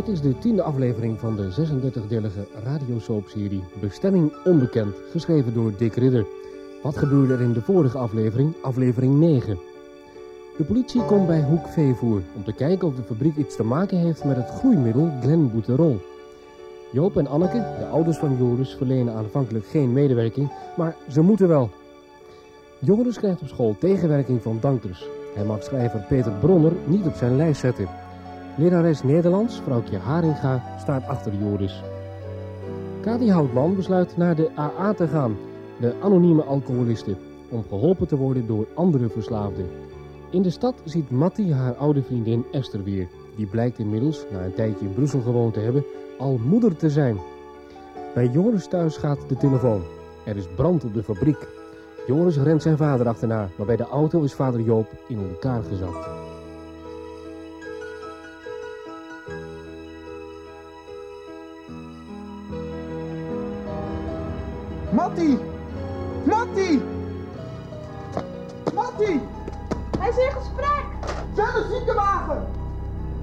Dit is de tiende aflevering van de 36-delige radiosoapserie Bestemming Onbekend, geschreven door Dick Ridder. Wat gebeurde er in de vorige aflevering, aflevering 9? De politie komt bij Hoek Veevoer om te kijken of de fabriek iets te maken heeft met het groeimiddel Glenbuterol. Joop en Anneke, de ouders van Joris, verlenen aanvankelijk geen medewerking, maar ze moeten wel. Joris krijgt op school tegenwerking van Dankers. Hij mag schrijver Peter Bronner niet op zijn lijst zetten. Lerares Nederlands, vrouwtje Haringa, staat achter Joris. Kati Houtman besluit naar de AA te gaan, de anonieme alcoholisten, om geholpen te worden door andere verslaafden. In de stad ziet Matti haar oude vriendin Esther weer. Die blijkt inmiddels, na een tijdje in Brussel gewoond te hebben, al moeder te zijn. Bij Joris thuis gaat de telefoon. Er is brand op de fabriek. Joris rent zijn vader achterna, maar bij de auto is vader Joop in elkaar gezakt. Matti! Matti! Matti! Hij is in gesprek. Zet een ziekenwagen!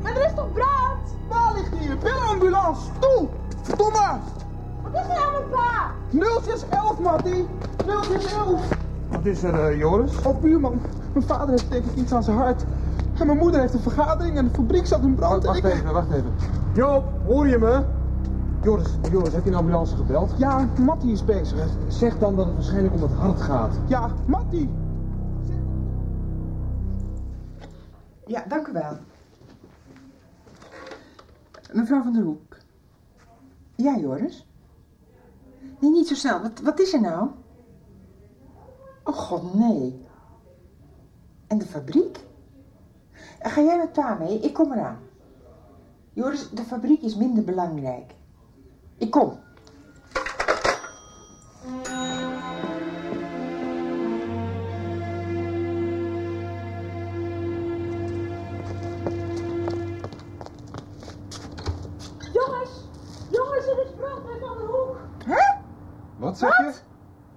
Maar er is toch brand? Waar ligt hier? Billenambulance! Toe! Verdomme! Wat is er nou met pa? 0611, Matti! 0611! Wat is er, eh, Joris? Oh, buurman. Mijn vader heeft denk ik iets aan zijn hart. En mijn moeder heeft een vergadering en de fabriek zat in brand. en Wacht ik... even, wacht even. Joop, hoor je me? Joris, Joris, heb je een ambulance gebeld? Ja, Matti is bezig. Zeg dan dat het waarschijnlijk om het hart gaat. Ja, Matti! Ja, dank u wel. Mevrouw van der Hoek. Ja, Joris? Nee, niet zo snel. Wat, wat is er nou? Oh god, nee. En de fabriek? Ga jij met pa mee? Ik kom eraan. Joris, de fabriek is minder belangrijk. Ik kom. Jongens, jongens, er is brand bij Van. Wat zeg je?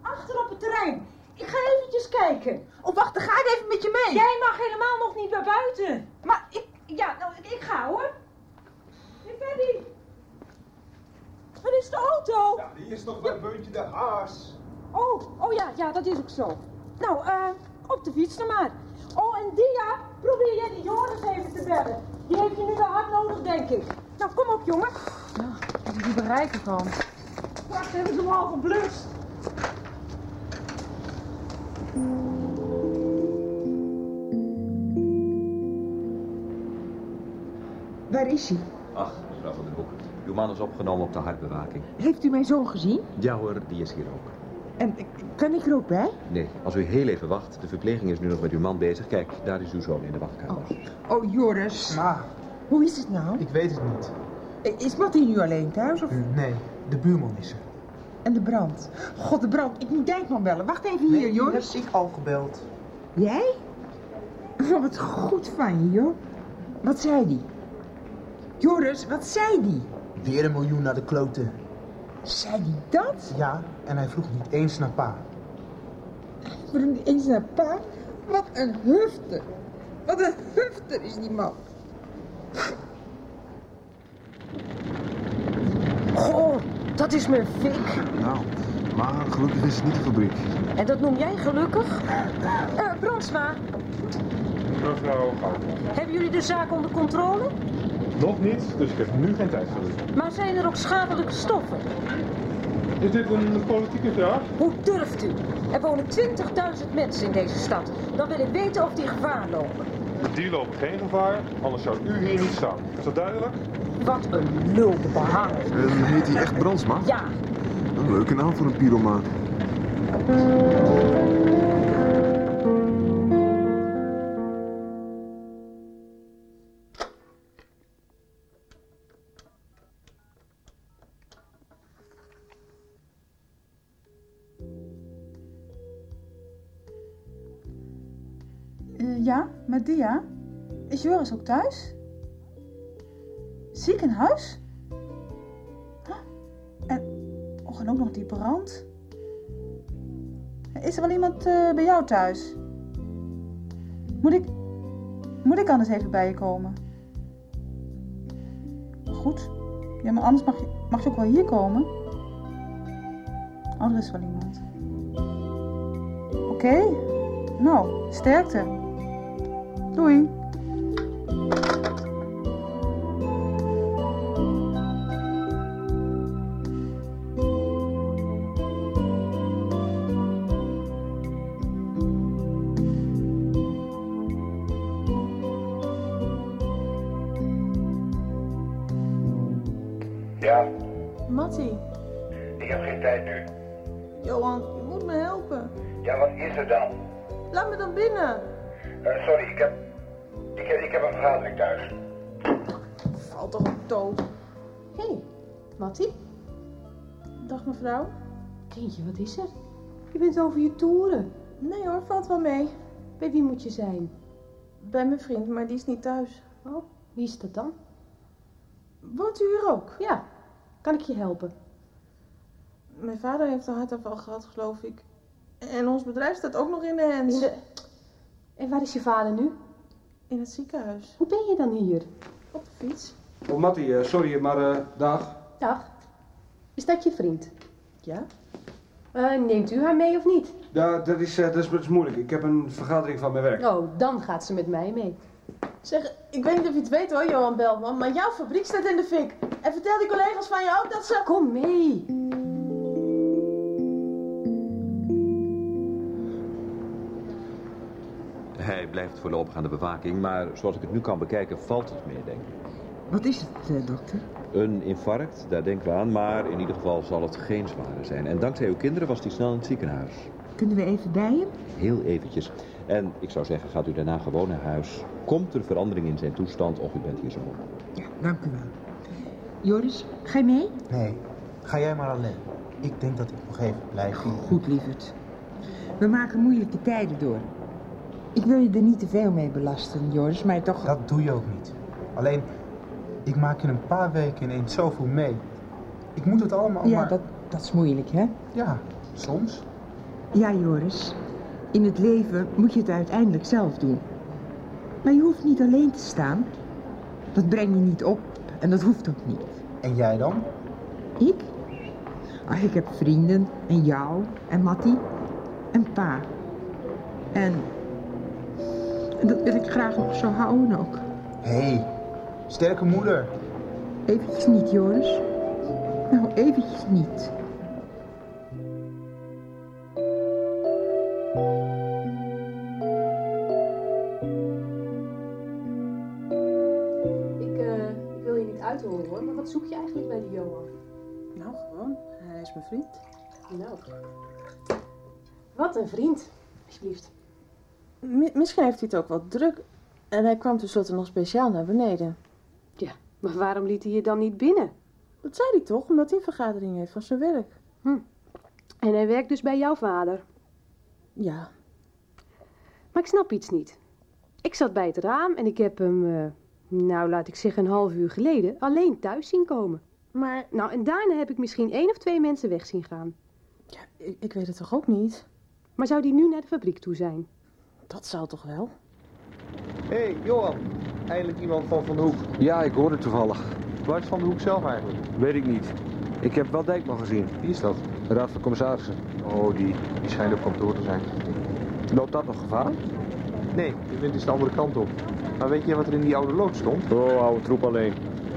Achter op het terrein. Ik ga eventjes kijken. Oh, wacht, dan ga ik even met je mee. Jij mag helemaal nog niet naar buiten. Maar ik, ja, nou, ik, ik ga hoor. Hey, Freddy. Waar is de auto? Ja, die is toch een beetje de haas. Oh, oh ja, ja, dat is ook zo. Nou, eh, op de fiets dan maar. Oh, en Dia, probeer jij die Joris even te bellen. Die heeft je nu wel hard nodig, denk ik. Nou, kom op, jongen. Als ik die bereiken kan. Wacht, hebben ze hem al geblust. Waar is hij? Ach, mevrouw van der Hoek. Uw man is opgenomen op de hartbewaking. Heeft u mijn zoon gezien? Ja hoor, die is hier ook. En kan ik er ook bij? Nee, als u heel even wacht. De verpleging is nu nog met uw man bezig. Kijk, daar is uw zoon in de wachtkamer. Oh, Joris. Ma, Hoe is het nou? ik weet het niet. Is Mattie nu alleen thuis? Of... Nee, de buurman is er. En de brand? God, de brand. Ik moet Dijkman bellen. Wacht even hier, Joris. heb ik al gebeld. Jij? Oh, wat goed van je, joh. Wat zei die? Joris, wat zei die? Weer een miljoen naar de kloten. Zei die dat? Ja, en hij vroeg niet eens naar pa. Waarom niet eens naar pa? Wat een hufter. Wat een hufter is die man. Goh, dat is mijn fik. Nou, maar gelukkig is het niet de fabriek. En dat noem jij gelukkig? Eh, Brandsma, Mevrouw hebben jullie de zaak onder controle? Nog niet, dus ik heb nu geen tijd voor u. Maar zijn er ook schadelijke stoffen? Is dit een politieke vraag? Hoe durft u? Er wonen 20.000 mensen in deze stad. Dan wil ik weten of die gevaar lopen. Die lopen geen gevaar, anders zou u hier niet staan. Is dat duidelijk? Wat een lul de behanger. En heet hij echt Brandsma? Ja, Een leuke naam voor een pyromaan. Dia. Is Joris ook thuis? Ziekenhuis? Huh? En, oh, en ook nog die brand. Is er wel iemand eh, bij jou thuis? Moet ik, moet ik anders even bij je komen? Goed. Ja, maar anders mag je, mag je ook wel hier komen. Oh, er is wel iemand. Oké. Nou, sterkte. Doei. Ja, Mattie. ik heb geen tijd nu. Johan, je moet me helpen. Ja, wat is er dan? Laat me dan binnen. Eh, sorry, ik heb, vergadering thuis. Valt toch op dood. Hé, hey, Mattie. Dag mevrouw. Kindje, wat is er? Je bent over je toeren. Nee hoor, valt wel mee. Bij wie moet je zijn? Bij mijn vriend, maar die is niet thuis. Oh, wie is dat dan? Woont u hier ook? Ja, kan ik je helpen? Mijn vader heeft een hartaanval gehad, geloof ik. En ons bedrijf staat ook nog in de de... En waar is je vader nu? In het ziekenhuis. Hoe ben je dan hier? Op de fiets. Oh, Mattie, eh, sorry, maar eh, dag. Dag. Is dat je vriend? Ja? Eh, neemt u haar mee of niet? Ja, dat is, eh, dat, is, dat is moeilijk. Ik heb een vergadering van mijn werk. Oh, dan gaat ze met mij mee. Zeg, ik weet niet of je het weet hoor, Johan Belman, maar jouw fabriek staat in de fik. En vertel die collega's van je ook dat ze... Kom mee. Blijft voorlopig aan de bewaking, maar zoals ik het nu kan bekijken valt het mee, denk ik. Wat is het, eh, dokter? Een infarct, daar denken we aan, maar in ieder geval zal het geen zware zijn. En dankzij uw kinderen was hij snel in het ziekenhuis. Kunnen we even bij hem? Heel eventjes. En ik zou zeggen, gaat u daarna gewoon naar huis. Komt er verandering in zijn toestand of u bent hier zo. Ja, dank u wel. Joris, ga je mee? Nee, ga jij maar alleen. Ik denk dat ik nog even blijf. Goed, lieverd. We maken moeilijke tijden door. Ik wil je er niet te veel mee belasten, Joris, maar toch... Dat doe je ook niet. Alleen, ik maak in een paar weken ineens zoveel mee. Ik moet het allemaal Ja, maar... dat, dat is moeilijk, hè? Ja, soms. Ja, Joris. In het leven moet je het uiteindelijk zelf doen. Maar je hoeft niet alleen te staan. Dat breng je niet op en dat hoeft ook niet. En jij dan? Ik? Ach, ik heb vrienden en jou en Mattie en pa. En, en dat wil ik graag nog zo houden ook. Hé, hey, sterke moeder. Eventjes niet, Joris. Nou, eventjes niet. Ik, eh, ik wil je niet uithoren hoor, maar wat zoek je eigenlijk bij die Johan? Nou, gewoon. Hij is mijn vriend. Nou. Wat een vriend, alsjeblieft. Mi- misschien heeft hij het ook wel druk. En hij kwam tenslotte nog speciaal naar beneden. Ja, maar waarom liet hij je dan niet binnen? Dat zei hij toch, omdat hij een vergadering heeft van zijn werk. Hm. En hij werkt dus bij jouw vader. Ja. Maar ik snap iets niet. Ik zat bij het raam en ik heb hem, eh, nou laat ik zeggen een half uur geleden, alleen thuis zien komen. Maar, Nou, en daarna heb ik misschien één of twee mensen weg zien gaan. ja, ik, ik weet het toch ook niet? Maar zou die nu naar de fabriek toe zijn? Dat zou toch wel? Hé, hey, Johan. Eindelijk iemand van Van de Hoek. Ja, ik hoorde het toevallig. Waar is Van de Hoek zelf eigenlijk? Weet ik niet. Ik heb wel Dijkman gezien. Wie is dat? De Raad van Commissarissen. Oh, die, die schijnt op kantoor te zijn. Loopt dat nog gevaar? Nee, de wind is de andere kant op. Maar weet je wat er in die oude lood stond? Oh, oude troep alleen.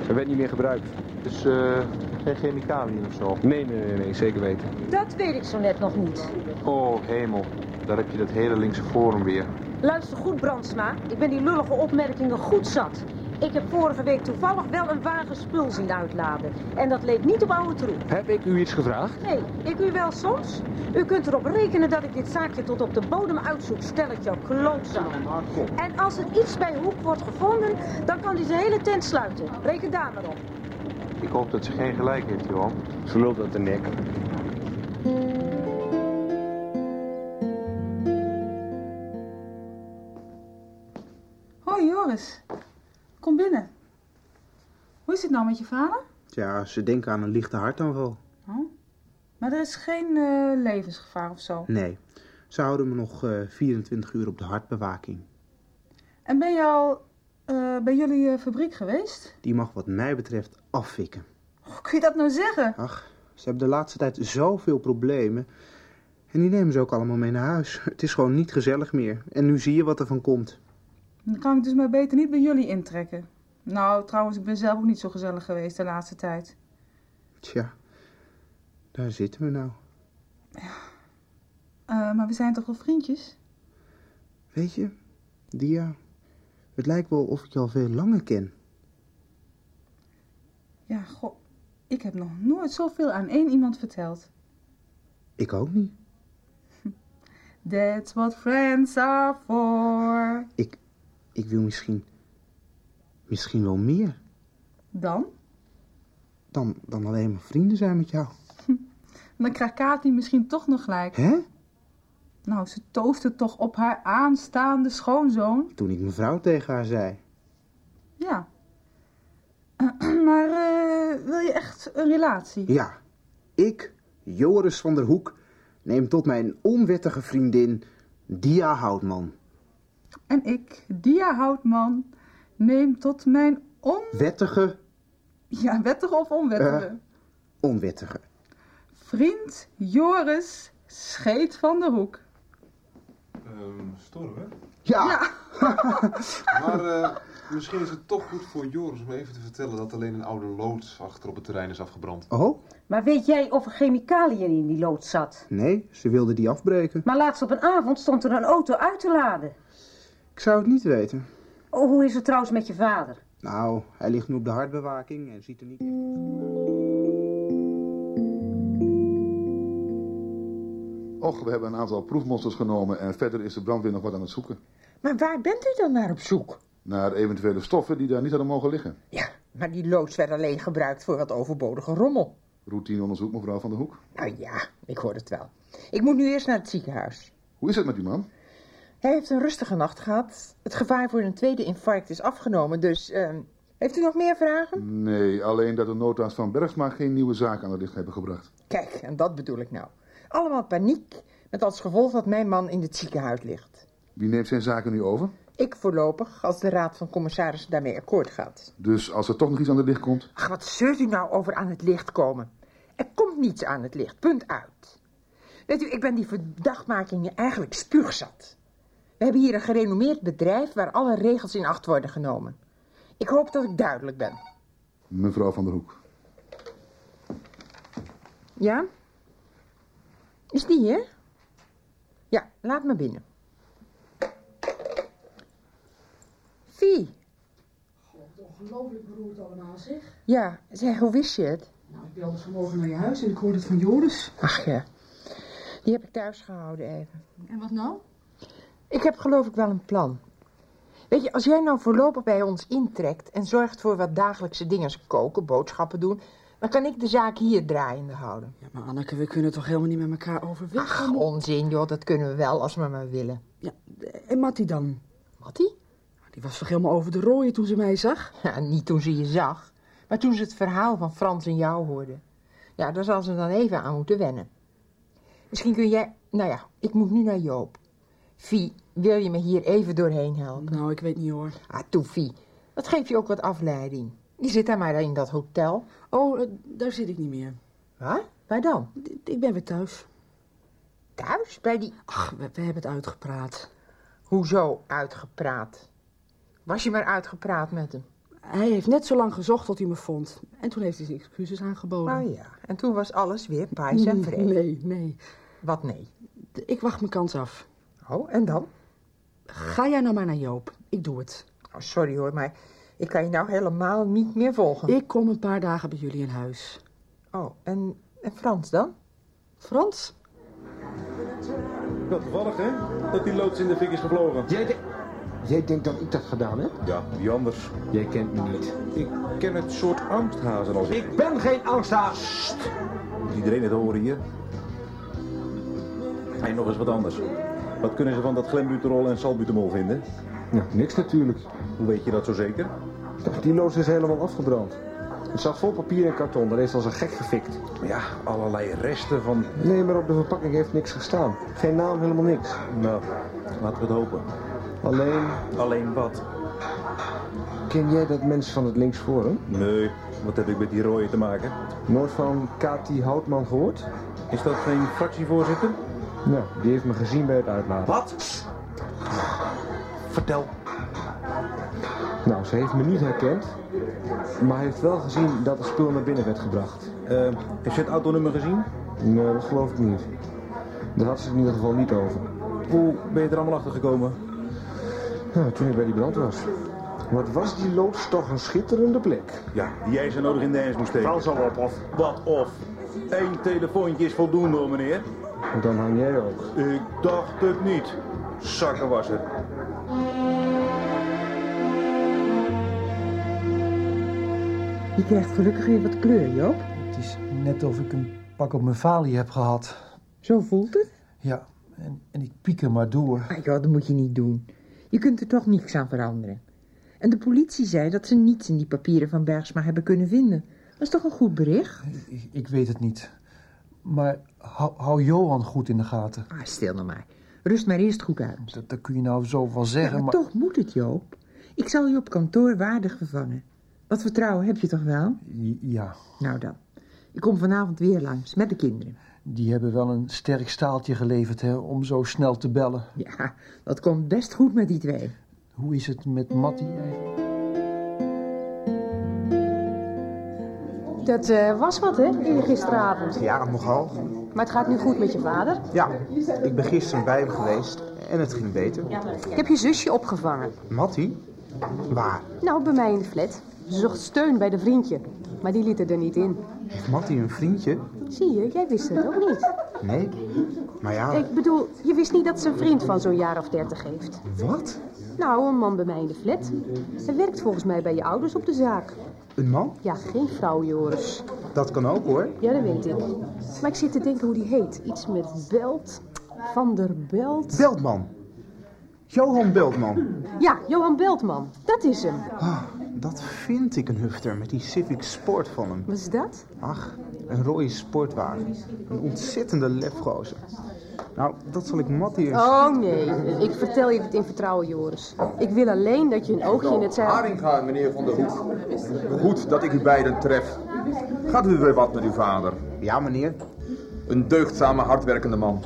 Er werd niet meer gebruikt. Dus eh, geen chemicaliën of zo? Nee, nee, nee, nee, zeker weten. Dat weet ik zo net nog niet. Oh, hemel. Daar heb je dat hele linkse forum weer. Luister goed, Brandsma. Ik ben die lullige opmerkingen goed zat. Ik heb vorige week toevallig wel een wagen spul zien uitladen. En dat leek niet op oude troep. Heb ik u iets gevraagd? Nee, ik u wel soms. U kunt erop rekenen dat ik dit zaakje tot op de bodem uitzoek. Stel het jou klootzak. En als er iets bij Hoek wordt gevonden, dan kan hij zijn hele tent sluiten. Reken daar maar op. Ik hoop dat ze geen gelijk heeft, Johan. Ze lult uit de nek. Hoi Joris. Kom binnen. Hoe is het nou met je vader? Ja, ze denken aan een lichte hartaanval. Oh. Maar er is geen eh, levensgevaar of zo. Nee, ze houden me nog eh 24 uur op de hartbewaking. En ben je al eh, bij jullie eh, fabriek geweest? Die mag wat mij betreft afvikken. Hoe kun je dat nou zeggen? Ach, ze hebben de laatste tijd zoveel problemen. En die nemen ze ook allemaal mee naar huis. Het is gewoon niet gezellig meer. En nu zie je wat er van komt. Dan kan ik dus maar beter niet bij jullie intrekken. Nou, trouwens, ik ben zelf ook niet zo gezellig geweest de laatste tijd. Tja, daar zitten we nou. Eh, maar we zijn toch wel vriendjes? Weet je, Dia, het lijkt wel of ik je al veel langer ken. Ja, goh. Ik heb nog nooit zoveel aan één iemand verteld. Ik ook niet. That's what friends are for. Ik, ik wil misschien, misschien wel meer Dan? dan, dan alleen maar vrienden zijn met jou. Dan krijgt Kati misschien toch nog gelijk. Hè? Nou, ze toosde toch op haar aanstaande schoonzoon? Toen ik mevrouw tegen haar zei. Ja. maar eh, wil je echt een relatie? Ja, ik, Joris van der Hoek, neem tot mijn onwettige vriendin Dia Houtman. En ik, Dia Houtman, neem tot mijn on... Wettige, Ja, wettige of onwettige? Eh. onwettige. Vriend Joris Scheet van der Hoek. Ehm, storen we? Ja. Maar eh, misschien is het toch goed voor Joris om even te vertellen dat alleen een oude loods achter op het terrein is afgebrand. Oh? Maar weet jij of er chemicaliën in die lood zat? Nee, ze wilde die afbreken. Maar laatst op een avond stond er een auto uit te laden. Ik zou het niet weten. Oh, hoe is het trouwens met je vader? Nou, hij ligt nu op de hartbewaking en ziet er niet echt... Och, we hebben een aantal proefmonsters genomen en verder is de brandweer nog wat aan het zoeken. Maar waar bent u dan naar op zoek? Naar eventuele stoffen die daar niet hadden mogen liggen. Ja, maar die loods werd alleen gebruikt voor wat overbodige rommel. Routineonderzoek, mevrouw Van der Hoek. Nou ja, ik hoor het wel. Ik moet nu eerst naar het ziekenhuis. Hoe is het met uw man? Hij heeft een rustige nacht gehad. Het gevaar voor een tweede infarct is afgenomen, dus... ehm, heeft u nog meer vragen? Nee, alleen dat de nota's van Bergsma geen nieuwe zaak aan het licht hebben gebracht. Kijk, en dat bedoel ik nou. Allemaal paniek, met als gevolg dat mijn man in het ziekenhuis ligt. Wie neemt zijn zaken nu over? Ik voorlopig, als de raad van commissarissen daarmee akkoord gaat. Dus als er toch nog iets aan het licht komt... Ach, wat zeurt u nou over aan het licht komen? Er komt niets aan het licht, punt uit. Weet u, ik ben die verdachtmakingen eigenlijk spuugzat. We hebben hier een gerenommeerd bedrijf waar alle regels in acht worden genomen. Ik hoop dat ik duidelijk ben. Mevrouw Van der Hoek. Ja? Is die hier? Ja, laat me binnen. Vie, Ongelooflijk beroerd allemaal, zeg. ja, zeg, hoe wist je het? Nou, ik belde vanmorgen naar je huis en ik hoorde het van Joris. Ach ja, die heb ik thuis gehouden even. En wat nou? Ik heb geloof ik wel een plan. Weet je, als jij nou voorlopig bij ons intrekt en zorgt voor wat dagelijkse dingen als koken, boodschappen doen, dan kan ik de zaak hier draaiende houden. Ja, maar Anneke, we kunnen toch helemaal niet met elkaar overweg? Ach, onzin joh, dat kunnen we wel als we maar willen. Ja, en Mattie dan? Mattie? Die was toch helemaal over de rooien toen ze mij zag? Ja, niet toen ze je zag, maar toen ze het verhaal van Frans en jou hoorde. Ja, daar zal ze dan even aan moeten wennen. Misschien kun jij... Nou ja, ik moet nu naar Joop. Vie, wil je me hier even doorheen helpen? Nou, ik weet niet hoor. Ah, toe Vie. Dat geeft je ook wat afleiding. Je zit daar maar in dat hotel. Oh, eh, daar zit ik niet meer. Waar? Waar dan? Ik ben weer thuis. Thuis? Bij die... Ach, we, we hebben het uitgepraat. Hoezo uitgepraat? Was je maar uitgepraat met hem? Hij heeft net zo lang gezocht tot hij me vond. En toen heeft hij zijn excuses aangeboden. Oh ja, en toen was alles weer pais en vrede. Nee, nee. Wat nee? Ik wacht mijn kans af. Oh, en dan? Ga jij nou maar naar Joop. Ik doe het. Oh, sorry hoor, maar ik kan je nou helemaal niet meer volgen. Ik kom een paar dagen bij jullie in huis. Oh, en, en Frans dan? Frans? Wel toevallig, hè? Dat die loods in de fik is gevlogen. Jij, de- jij denkt dat ik dat gedaan heb? Ja, wie anders? Jij kent me niet. Ik ken het soort angsthazen als ik. Ik ben geen angsthaas! Moet iedereen het horen hier? En nog eens wat anders. Wat kunnen ze van dat glembuterol en salbutamol vinden? Ja, niks natuurlijk. Hoe weet je dat zo zeker? Die loods is helemaal afgebrand. Het zat vol papier en karton, daar is als een gek gefikt. Ja, allerlei resten van... Nee, maar op de verpakking heeft niks gestaan. Geen naam, helemaal niks. Nou, laten we het hopen. Alleen, Alleen wat? ken jij dat mens van het linksforum? Nee, wat heb ik met die rooien te maken? Nooit van Kati Houtman gehoord? Is dat geen fractievoorzitter? Nou, die heeft me gezien bij het uitlaten. Wat? Vertel. Nou, ze heeft me niet herkend, maar heeft wel gezien dat het spul naar binnen werd gebracht. Eh, heeft je het autonummer gezien? Nee, dat geloof ik niet. Daar had ze het in ieder geval niet over. Hoe ben je er allemaal achter gekomen? Nou, toen ik bij die brand was. Wat was die loods toch een schitterende plek. Ja, die jij zo nodig in de ijs moest steken. Vals al op, of? Wat of? Eén telefoontje is voldoende hoor, meneer. Dan hang jij ook. Ik dacht het niet. Zakkenwasser. Je krijgt gelukkig weer wat kleur, Joop. Het is net of ik een pak op mijn falie heb gehad. Zo voelt het? Ja, en, en ik piek er maar door. Ah, joh, dat moet je niet doen. Je kunt er toch niks aan veranderen. En de politie zei dat ze niets in die papieren van Bergsma hebben kunnen vinden. Dat is toch een goed bericht? Ik, ik weet het niet. Maar hou, hou Johan goed in de gaten. Ah, stil nou maar. Rust maar eerst goed uit. Dat, dat kun je nou zo wel Ja, zeggen, maar maar... toch moet het, Joop. Ik zal je op kantoor waardig vervangen. Wat vertrouwen heb je toch wel? Ja, Nou dan. Ik kom vanavond weer langs, met de kinderen. die hebben wel een sterk staaltje geleverd hè, om zo snel te bellen. Ja, dat komt best goed met die twee. Hoe is het met Mattie eigenlijk? Dat eh, was wat, hè, gisteravond. Ja, nogal. Maar het gaat nu goed met je vader. Ja, ik ben gisteren bij hem geweest en het ging beter. Ik heb je zusje opgevangen. Mattie? Waar? Nou, bij mij in de flat. Ze zocht steun bij de vriendje, maar die liet er er niet in. Heeft Mattie een vriendje? Zie je, jij wist het ook niet. Nee. Maar ja, Ik bedoel, je wist niet dat ze een vriend van zo'n jaar of dertig heeft. wat? Nou, een man bij mij in de flat. Hij werkt volgens mij bij je ouders op de zaak. Een man? Ja, geen vrouw, Joris. Dat kan ook hoor. Ja, dat weet ik. Maar ik zit te denken hoe die heet. Iets met Belt. Van der Belt. Beltman. Johan Beltman. Ja, Johan Beltman. Dat is hem. Ah, dat vind ik een hufter met die Civic Sport van hem. Wat is dat? Ach, een rode sportwagen. Een ontzettende lefgozer. Nou, dat zal ik Mattie eens... Oh nee, ik vertel je het in vertrouwen, Joris. Ik wil alleen dat je een oogje in het zeil... Haringa, meneer Van der Hoek. Goed dat ik u beiden tref. Gaat u weer wat met uw vader? Ja, meneer. Een deugdzame, hardwerkende man.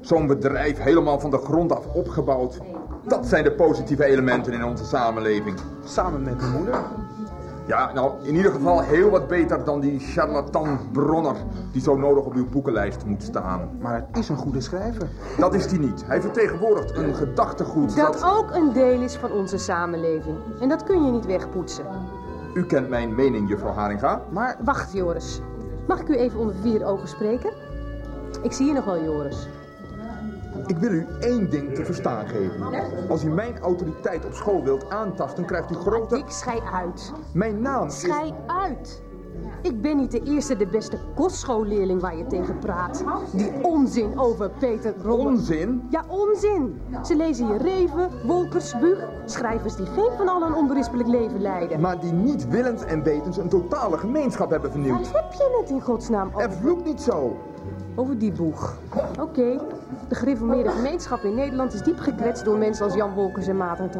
Zo'n bedrijf helemaal van de grond af opgebouwd. Dat zijn de positieve elementen in onze samenleving. Samen met mijn moeder. Ja, nou, in ieder geval heel wat beter dan die charlatan Bronner... die zo nodig op uw boekenlijst moet staan. Maar het is een goede schrijver. Dat is hij niet. Hij vertegenwoordigt een gedachtegoed Dat ook een deel is van onze samenleving. En dat kun je niet wegpoetsen. U kent mijn mening, juffrouw Haringa. Maar... Wacht, Joris. Mag ik u even onder vier ogen spreken? Ik zie je nog wel, Joris. Ik wil u één ding te verstaan geven. Als u mijn autoriteit op school wilt aantasten, krijgt u grote... Ik schei uit. Mijn naam is... Schei uit. Ik ben niet de eerste, de beste kostschoolleraar waar je tegen praat. Die onzin over Peter Roller. Onzin? Ja, onzin. Ze lezen hier Reven, Wolkers, Buug. Schrijvers die geen van allen een onberispelijk leven leiden. Maar die niet willens en wetens een totale gemeenschap hebben vernieuwd. Waar heb je het in godsnaam over? Er vloekt niet zo. Over die boeg. Oké, de gereformeerde gemeenschap in Nederland is diep gekwetst door mensen als Jan Wolkers en Maarten.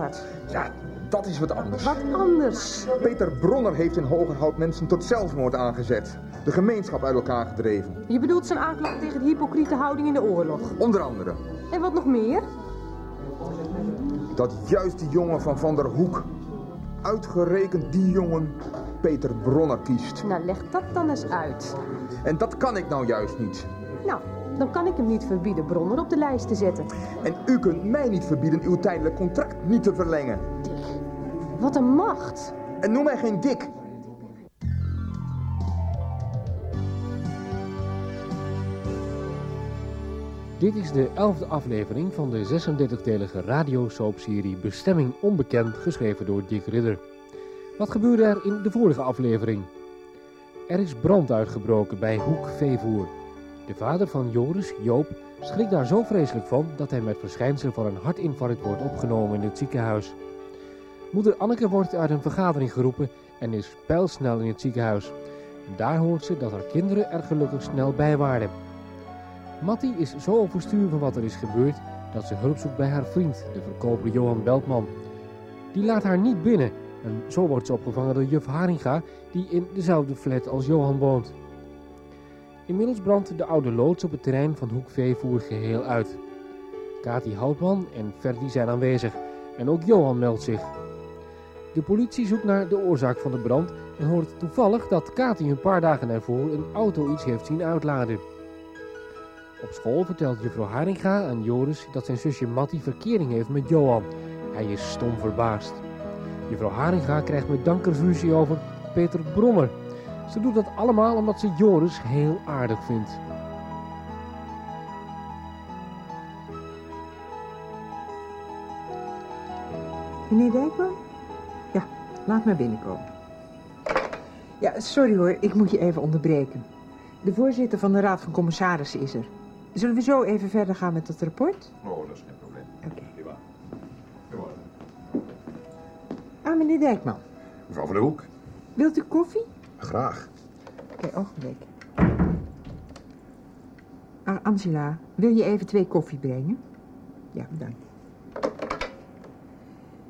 Ja, dat is wat anders. Wat anders? Peter Bronner heeft in Hogerhout mensen tot zelfmoord aangezet. De gemeenschap uit elkaar gedreven. Je bedoelt zijn aanklacht tegen de hypocriete houding in de oorlog. Onder andere. En wat nog meer? Dat juist die jongen van Van der Hoek, uitgerekend die jongen, Peter Bronner kiest. Nou, leg dat dan eens uit. En dat kan ik nou juist niet. Nou, dan kan ik hem niet verbieden Bronner op de lijst te zetten. En u kunt mij niet verbieden uw tijdelijk contract niet te verlengen. Wat een macht. En noem mij geen dik. Dit is de elfde aflevering van de 36-delige radiosoapserie Bestemming Onbekend, geschreven door Dick Ridder. Wat gebeurde er in de vorige aflevering? Er is brand uitgebroken bij Hoek Veevoer. De vader van Joris, Joop, schrikt daar zo vreselijk van dat hij met verschijnselen van een hartinfarct wordt opgenomen in het ziekenhuis. Moeder Anneke wordt uit een vergadering geroepen en is pijlsnel in het ziekenhuis. Daar hoort ze dat haar kinderen er gelukkig snel bij waren. Mattie is zo overstuur van wat er is gebeurd dat ze hulp zoekt bij haar vriend, de verkoper Johan Beltman. Die laat haar niet binnen en zo wordt ze opgevangen door juf Haringa, die in dezelfde flat als Johan woont. Inmiddels brandt de oude loods op het terrein van Hoek Veevoer geheel uit. Kati Houtman en Ferdi zijn aanwezig en ook Johan meldt zich. De politie zoekt naar de oorzaak van de brand en hoort toevallig dat Kati een paar dagen ervoor een auto iets heeft zien uitladen. Op school vertelt juffrouw Haringa aan Joris dat zijn zusje Mattie verkering heeft met Johan. Hij is stom verbaasd. Juffrouw Haringa krijgt met dankersruzie over Peter Bronner. Ze doet dat allemaal omdat ze Joris heel aardig vindt. Meneer Dijkman? Ja, laat maar binnenkomen. Ja, sorry hoor, ik moet je even onderbreken. De voorzitter van de Raad van Commissarissen is er. Zullen we zo even verder gaan met het rapport? Oh, dat is geen probleem. Oké. Prima. Ah, meneer Dijkman. Mevrouw van der Hoek. Wilt u koffie? Graag. Oké, ogenblik. Ah, Angela, wil je even twee koffie brengen? Ja, bedankt.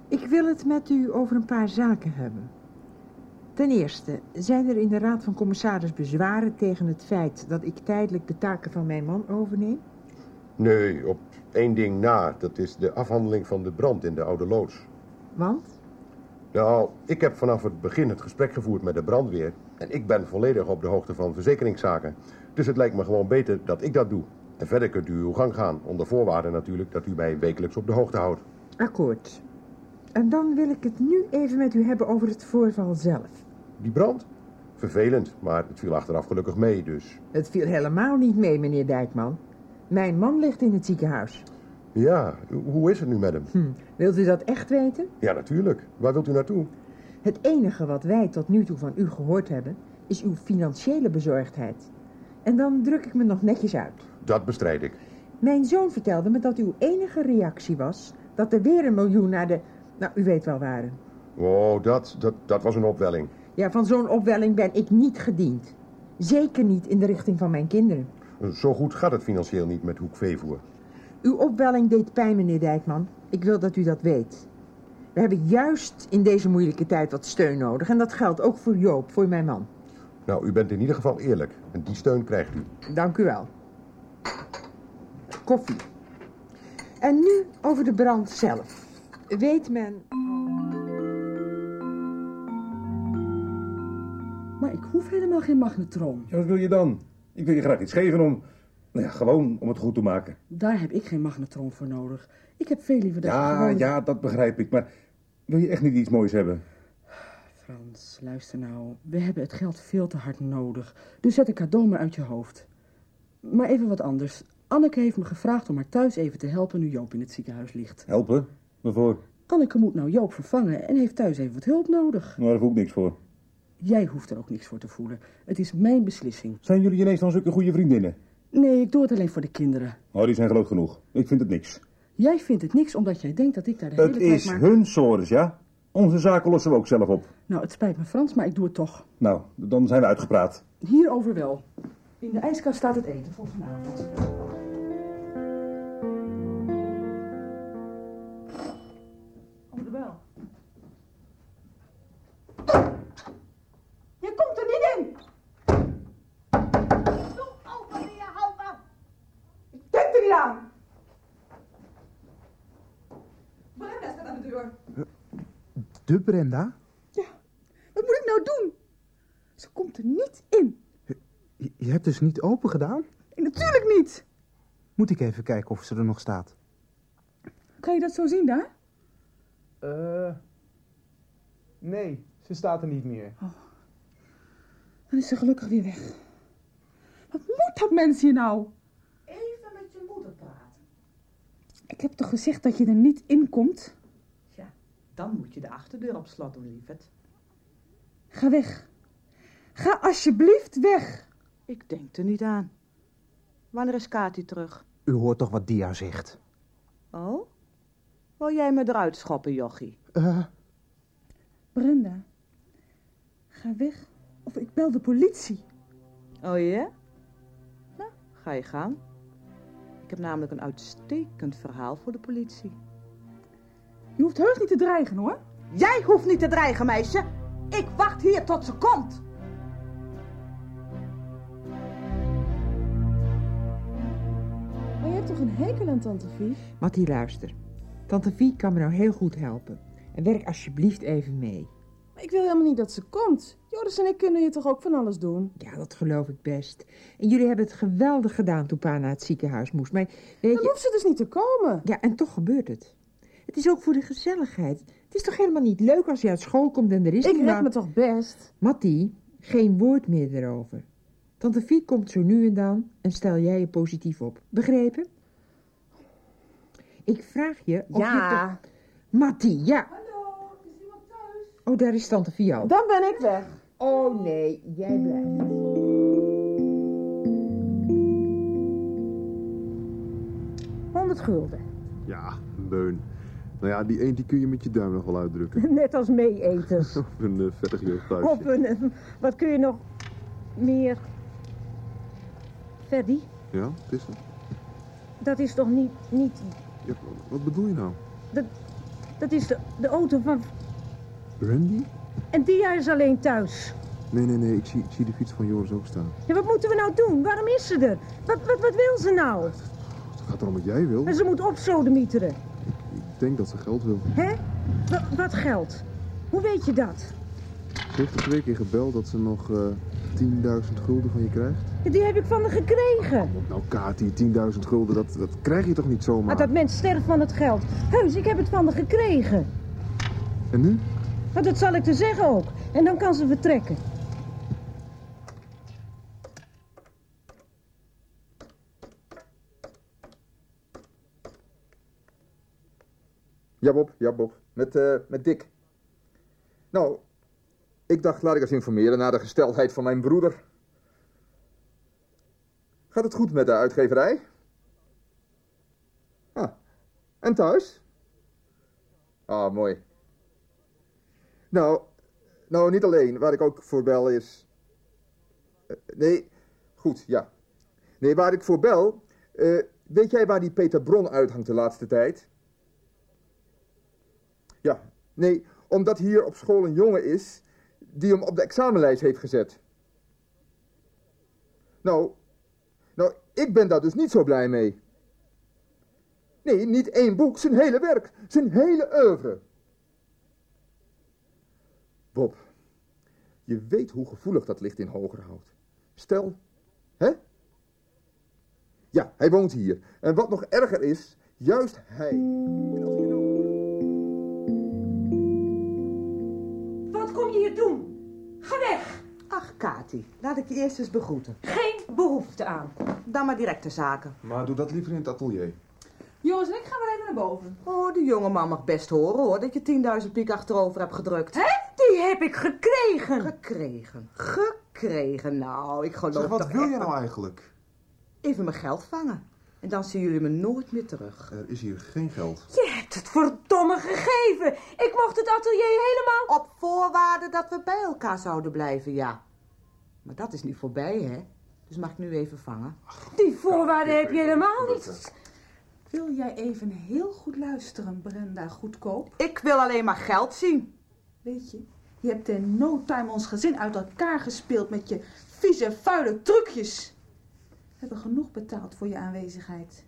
Ik wil het met u over een paar zaken hebben. Ten eerste, zijn er in de Raad van Commissaris bezwaren tegen het feit dat ik tijdelijk de taken van mijn man overneem? Nee, op één ding na. Dat is de afhandeling van de brand in de oude loods. Want? Nou, ik heb vanaf het begin het gesprek gevoerd met de brandweer. En ik ben volledig op de hoogte van verzekeringszaken. Dus het lijkt me gewoon beter dat ik dat doe. En verder kunt u uw gang gaan. Onder voorwaarde natuurlijk dat u mij wekelijks op de hoogte houdt. Akkoord. En dan wil ik het nu even met u hebben over het voorval zelf. Die brand? Vervelend, maar het viel achteraf gelukkig mee, dus... Het viel helemaal niet mee, meneer Dijkman. Mijn man ligt in het ziekenhuis. Ja, hoe is het nu met hem? Hm. Wilt u dat echt weten? Ja, natuurlijk. Waar wilt u naartoe? Het enige wat wij tot nu toe van u gehoord hebben, is uw financiële bezorgdheid. En dan druk ik me nog netjes uit. Dat bestrijd ik. Mijn zoon vertelde me dat uw enige reactie was dat er weer een miljoen naar de... Nou, u weet wel waren. Oh, dat, dat, dat was een opwelling. Ja, van zo'n opwelling ben ik niet gediend. Zeker niet in de richting van mijn kinderen. Zo goed gaat het financieel niet met Hoek Veevoer. Uw opwelling deed pijn, meneer Dijkman. Ik wil dat u dat weet. We hebben juist in deze moeilijke tijd wat steun nodig. En dat geldt ook voor Joop, voor mijn man. Nou, u bent in ieder geval eerlijk. En die steun krijgt u. Dank u wel. Koffie. En nu over de brand zelf. Weet men... Maar ik hoef helemaal geen magnetron. Ja, wat wil je dan? Ik wil je graag iets geven om... Nou ja, gewoon om het goed te maken. Daar heb ik geen magnetron voor nodig. Ik heb veel liever dat je Ja, gewoon... ja, dat begrijp ik. Maar wil je echt niet iets moois hebben? Frans, luister nou. We hebben het geld veel te hard nodig. Dus zet een cadeau maar uit je hoofd. Maar even wat anders. Anneke heeft me gevraagd om haar thuis even te helpen nu Joop in het ziekenhuis ligt. Helpen? Waarvoor? Anneke moet nou Joop vervangen en heeft thuis even wat hulp nodig. Nou, daar voel ik niks voor. Jij hoeft er ook niks voor te voelen. Het is mijn beslissing. Zijn jullie ineens dan zulke goede vriendinnen? Nee, ik doe het alleen voor de kinderen. Oh, die zijn groot genoeg. Ik vind het niks. Jij vindt het niks omdat jij denkt dat ik daar de Het hele tijd is maar... hun sores, ja? Onze zaken lossen we ook zelf op. Nou, het spijt me Frans, maar ik doe het toch. Nou, dan zijn we uitgepraat. Hierover wel. In de ijskast staat het eten voor vanavond. De Brenda? Wat moet ik nou doen? Ze komt er niet in. Je, je hebt dus niet open gedaan? Nee, natuurlijk niet. Moet ik even kijken of ze er nog staat? Kan je dat zo zien daar? Eh. nee, ze staat er niet meer. Dan is ze gelukkig weer weg. Wat moet dat mens hier nou? Even met je moeder praten. Ik heb toch gezegd dat je er niet in komt? Dan moet je de achterdeur op slot doen, lieverd. Ga weg. Ga alsjeblieft weg. Ik denk er niet aan. Wanneer is Kati terug? U hoort toch wat Dia zegt? Oh? Wil jij me eruit schoppen, jochie? Eh, Brenda, ga weg of ik bel de politie. Oh ja? Nou, ga je gaan. Ik heb namelijk een uitstekend verhaal voor de politie. Je hoeft heus niet te dreigen hoor. Jij hoeft niet te dreigen, meisje. Ik wacht hier tot ze komt. Maar je hebt toch een hekel aan Tante Vie? Mattie, luister. Tante Vie kan me nou heel goed helpen. En werk alsjeblieft even mee. Maar ik wil helemaal niet dat ze komt. Joris en ik kunnen je toch ook van alles doen? Ja, dat geloof ik best. En jullie hebben het geweldig gedaan toen pa naar het ziekenhuis moest. Maar weet Dan je... hoeft ze dus niet te komen. Ja, en toch gebeurt het. Het is ook voor de gezelligheid. Het is toch helemaal niet leuk als je uit school komt en er is Ik red me toch best. Mattie, geen woord meer erover. Tante Vie komt zo nu en dan en stel jij je positief op. Begrepen? Ik vraag je of Ja. je... toch- Mattie, ja. Hallo, is iemand thuis? Oh, daar is tante Vie al. Dan ben ik weg. Oh nee, jij blijft. Honderd gulden. Ja, een beun. Nou ja, die eend die kun je met je duim nog wel uitdrukken. Net als meeeters. Of een uh, jeugdhuisje. Of een, eh, wat kun je nog meer... Ferdy, Ja, wat is dat? dat is toch niet... niet Ja, wat bedoel je nou? dat, dat is de, de auto van... Brandy? En Dia is alleen thuis. Nee, nee, nee, ik zie, ik zie de fiets van Joris ook staan. Ja, wat moeten we nou doen? Waarom is ze er? Wat, wat, wat wil ze nou? Het gaat erom wat jij wil. En ze moet opsodemieteren. Ik denk dat ze geld wil. Hè? Wat, wat geld? Hoe weet je dat? Ze heeft er twee keer gebeld dat ze nog eh 10.000 gulden van je krijgt. Ja, Die heb ik van haar gekregen. Nou, Kati, 10.000 gulden, dat, dat krijg je toch niet zomaar? Maar dat mens sterft van het geld. Heus, ik heb het van haar gekregen. En nu? Maar dat zal ik te zeggen ook. En dan kan ze vertrekken. Ja, Bob, ja, Bob. Met, eh, met Dick. Nou, ik dacht, laat ik eens informeren naar de gesteldheid van mijn broeder. Gaat het goed met de uitgeverij? Ah, en thuis? Ah, mooi. Nou, nou, niet alleen. Waar ik ook voor bel is... Eh, nee, goed, ja. Nee, waar ik voor bel... eh, weet jij waar die Peter Bron uithangt de laatste tijd? Ja, nee, omdat hier op school een jongen is die hem op de examenlijst heeft gezet. Nou, nou, ik ben daar dus niet zo blij mee. Nee, niet één boek, zijn hele werk, zijn hele oeuvre. Bob, je weet hoe gevoelig dat ligt in Hogerhout. Stel, hè? Ja, hij woont hier. En wat nog erger is, juist hij. Doen? Ga weg! Ach, Kati, laat ik je eerst eens begroeten. Geen behoefte aan. Dan maar direct de zaken. Maar doe dat liever in het atelier. Jongens, en ik ga wel even naar boven. Oh, de jonge man mag best horen hoor, dat je 10.000 piek achterover hebt gedrukt. Hè? Die heb ik gekregen. Gekregen. Gekregen. Nou, ik geloof Zeg, wat wil echt je nou eigenlijk? Even mijn geld vangen. En dan zien jullie me nooit meer terug. Er is hier geen geld. Je hebt het verdomme gegeven. Ik mocht het atelier helemaal... Op voorwaarde dat we bij elkaar zouden blijven, ja. Maar dat is nu voorbij, hè? Dus mag ik nu even vangen? Die voorwaarden heb je helemaal niet. Wil jij even heel goed luisteren, Brenda Goedkoop? Ik wil alleen maar geld zien. Weet je, je hebt in no time ons gezin uit elkaar gespeeld met je vieze, vuile trucjes. We hebben genoeg betaald voor je aanwezigheid.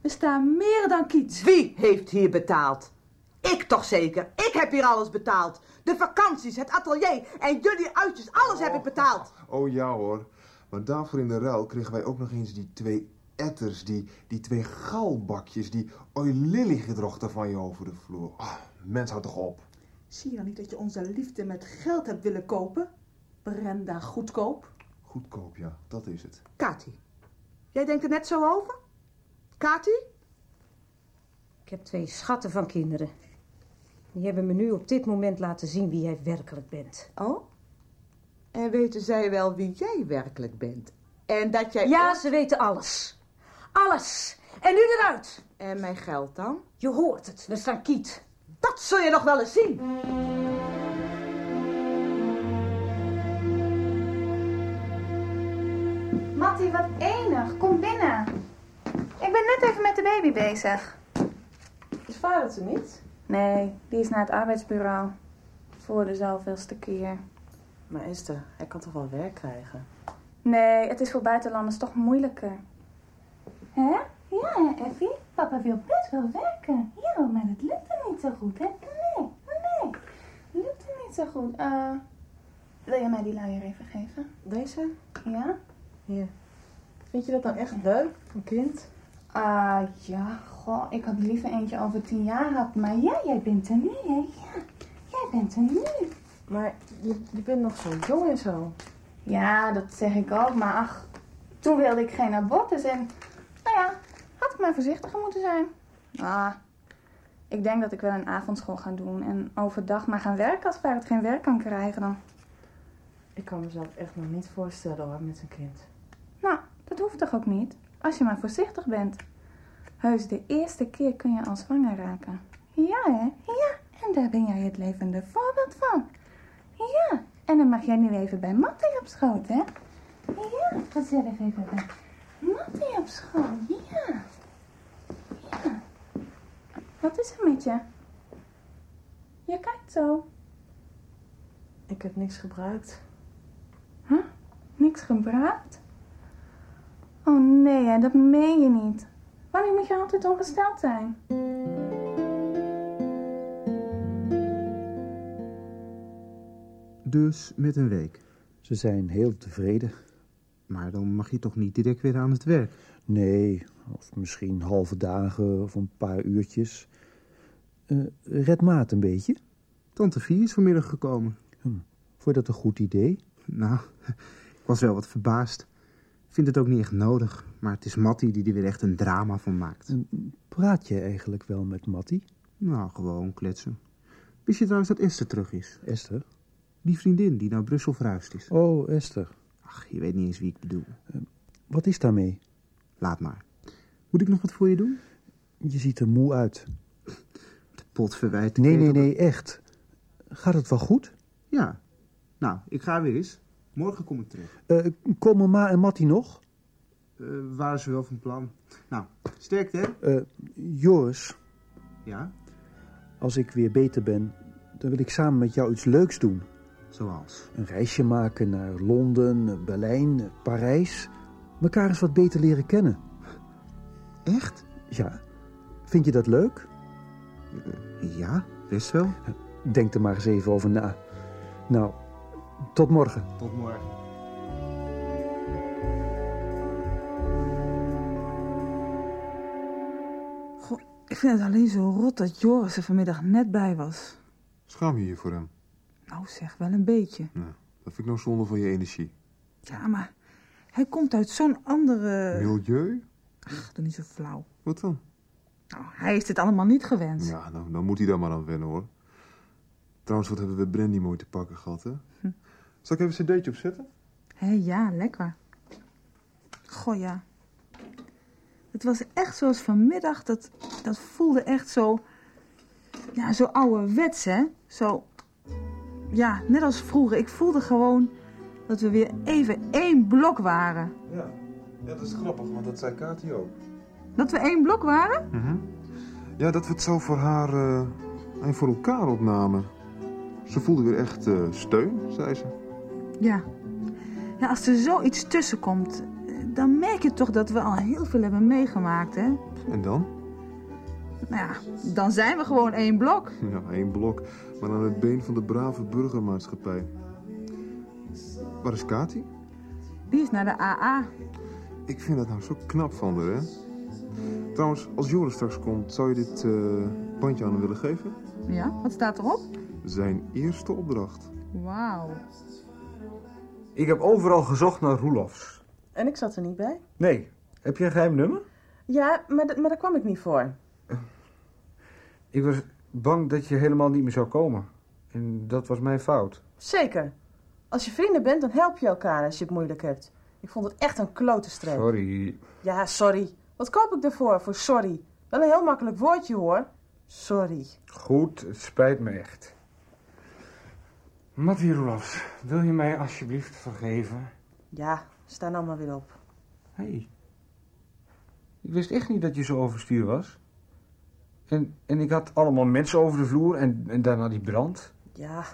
We staan meer dan kiet. Wie heeft hier betaald? Ik toch zeker. Ik heb hier alles betaald. De vakanties, het atelier en jullie uitjes, alles heb ik betaald. Oh ja hoor. Maar daarvoor in de ruil kregen wij ook nog eens die twee etters, die, die twee galbakjes, die oi lily gedrochten van je over de vloer. Ah, mens, houd toch op. Zie je dan niet dat je onze liefde met geld hebt willen kopen? Brenda, goedkoop. Goedkoop, ja, dat is het. Kati, jij denkt er net zo over? Kati? Ik heb twee schatten van kinderen. Die hebben me nu op dit moment laten zien wie jij werkelijk bent. Oh? En weten zij wel wie jij werkelijk bent? En dat jij... Ja, ze weten alles. Alles. En nu eruit. En mijn geld dan? Je hoort het, we staan kiet. Dat zul je nog wel eens zien. Wat enig. Kom binnen. Ik ben net even met de baby bezig. Is vader er niet? Nee, die is naar het arbeidsbureau. Voor de zoveelste keer. Maar Esther, hij kan toch wel werk krijgen? Nee, het is voor buitenlanders toch moeilijker. Hè? Ja, hè, Effie? Papa wil best wel werken. Ja, maar het lukt hem niet zo goed, hè? Nee, nee. Lukt hem niet zo goed. Eh, wil je mij die luier even geven? Deze? Ja? Hier. Vind je dat nou echt leuk, een kind? Ah, ja, goh, ik had liever eentje over tien jaar gehad. Maar ja, jij bent er nu, hè? Ja, jij bent er nu. Maar je, je bent nog zo jong en zo. Ja, dat zeg ik ook. Maar ach, toen wilde ik geen abortus. En nou ja, had ik maar voorzichtiger moeten zijn. Ah, ik denk dat ik wel een avondschool ga doen. En overdag maar gaan werken als het geen werk kan krijgen dan. Ik kan mezelf echt nog niet voorstellen hoor, met een kind. Hoeft toch ook niet? Als je maar voorzichtig bent. Heus, de eerste keer kun je al zwanger raken. Ja, hè? Ja, en daar ben jij het levende voorbeeld van. Ja, en dan mag jij nu even bij Mattie op schoot, hè? Ja, gezellig even bij Mattie op schoot, ja. Ja. Wat is er met je? Je kijkt zo. Ik heb niks gebruikt. Huh? Niks gebruikt? Oh nee, hè, dat meen je niet. Wanneer moet je altijd ongesteld zijn? Dus met een week. Ze zijn heel tevreden. Maar dan mag je toch niet direct weer aan het werk? Nee, of misschien halve dagen of een paar uurtjes. Eh, red maat een beetje. Tante Vie is vanmiddag gekomen. Hm. Vond je dat een goed idee? Nou, ik was wel wat verbaasd. Ik vind het ook niet echt nodig. Maar het is Mattie die er weer echt een drama van maakt. Praat je eigenlijk wel met Mattie? Nou, gewoon kletsen. Wist je trouwens dat Esther terug is? Esther? Die vriendin die naar Brussel verhuisd is. Oh, Esther. Ach, je weet niet eens wie ik bedoel. Wat is daarmee? Laat maar. Moet ik nog wat voor je doen? Je ziet er moe uit. De pot verwijt. Nee, nee, nee, echt. Gaat het wel goed? Ja. Nou, ik ga weer eens. Morgen kom ik terug. Uh, komen Ma en Mattie nog? Uh, waren ze wel van plan. Nou, sterkte hè? Uh, Joris. Ja? Als ik weer beter ben, dan wil ik samen met jou iets leuks doen. Zoals? Een reisje maken naar Londen, Berlijn, Parijs. Mekaar eens wat beter leren kennen. Echt? Ja. Vind je dat leuk? Ja, best wel. Denk er maar eens even over na. Nou, tot morgen. Tot morgen. Goh, ik vind het alleen zo rot dat Joris er vanmiddag net bij was. Schaam je je voor hem? Nou zeg, wel een beetje. Nou, dat vind ik nou zonde van je energie. Ja, maar hij komt uit zo'n andere... Milieu? Ach, doe niet zo flauw. Wat dan? Nou, hij is dit allemaal niet gewend. Ja, nou, dan moet hij daar maar aan wennen, hoor. Trouwens, wat hebben we Brandy mooi te pakken gehad, hè? Hm. Zal ik even een cd'tje opzetten? Hé, ja, lekker. Goh, ja. Het was echt zoals vanmiddag, dat, dat voelde echt zo... Ja, zo ouderwets, hè? Zo... Ja, net als vroeger. Ik voelde gewoon dat we weer even één blok waren. Ja, ja dat is grappig, want dat zei Kati ook. Dat we één blok waren? Mm -hmm. Ja, dat we het zo voor haar uh, en voor elkaar opnamen. Ze voelde weer echt uh, steun, zei ze. Ja. Ja, als er zoiets tussen komt, dan merk je toch dat we al heel veel hebben meegemaakt, hè? En dan? Nou ja, dan zijn we gewoon één blok. Ja, één blok, maar aan het been van de brave burgermaatschappij. Waar is Kati? Die is naar de AA. Ik vind dat nou zo knap van haar, hè? Trouwens, als Joris straks komt, zou je dit eh, bandje aan hem willen geven? Ja, wat staat erop? Zijn eerste opdracht. Wauw. Ik heb overal gezocht naar Roelofs. En ik zat er niet bij. Nee. Heb je een geheim nummer? Ja, maar, maar daar kwam ik niet voor. Ik was bang dat je helemaal niet meer zou komen. En dat was mijn fout. Zeker. Als je vrienden bent, dan help je elkaar als je het moeilijk hebt. Ik vond het echt een klote streek. Sorry. Ja, sorry. Wat koop ik ervoor, voor sorry? Wel een heel makkelijk woordje, hoor. Sorry. Goed, het spijt me echt. Mattie Roelofs, wil je mij alsjeblieft vergeven? Ja, sta nou maar weer op. Hé. Hey. Ik wist echt niet dat je zo overstuur was. En, en ik had allemaal mensen over de vloer en, en daarna die brand. Ja,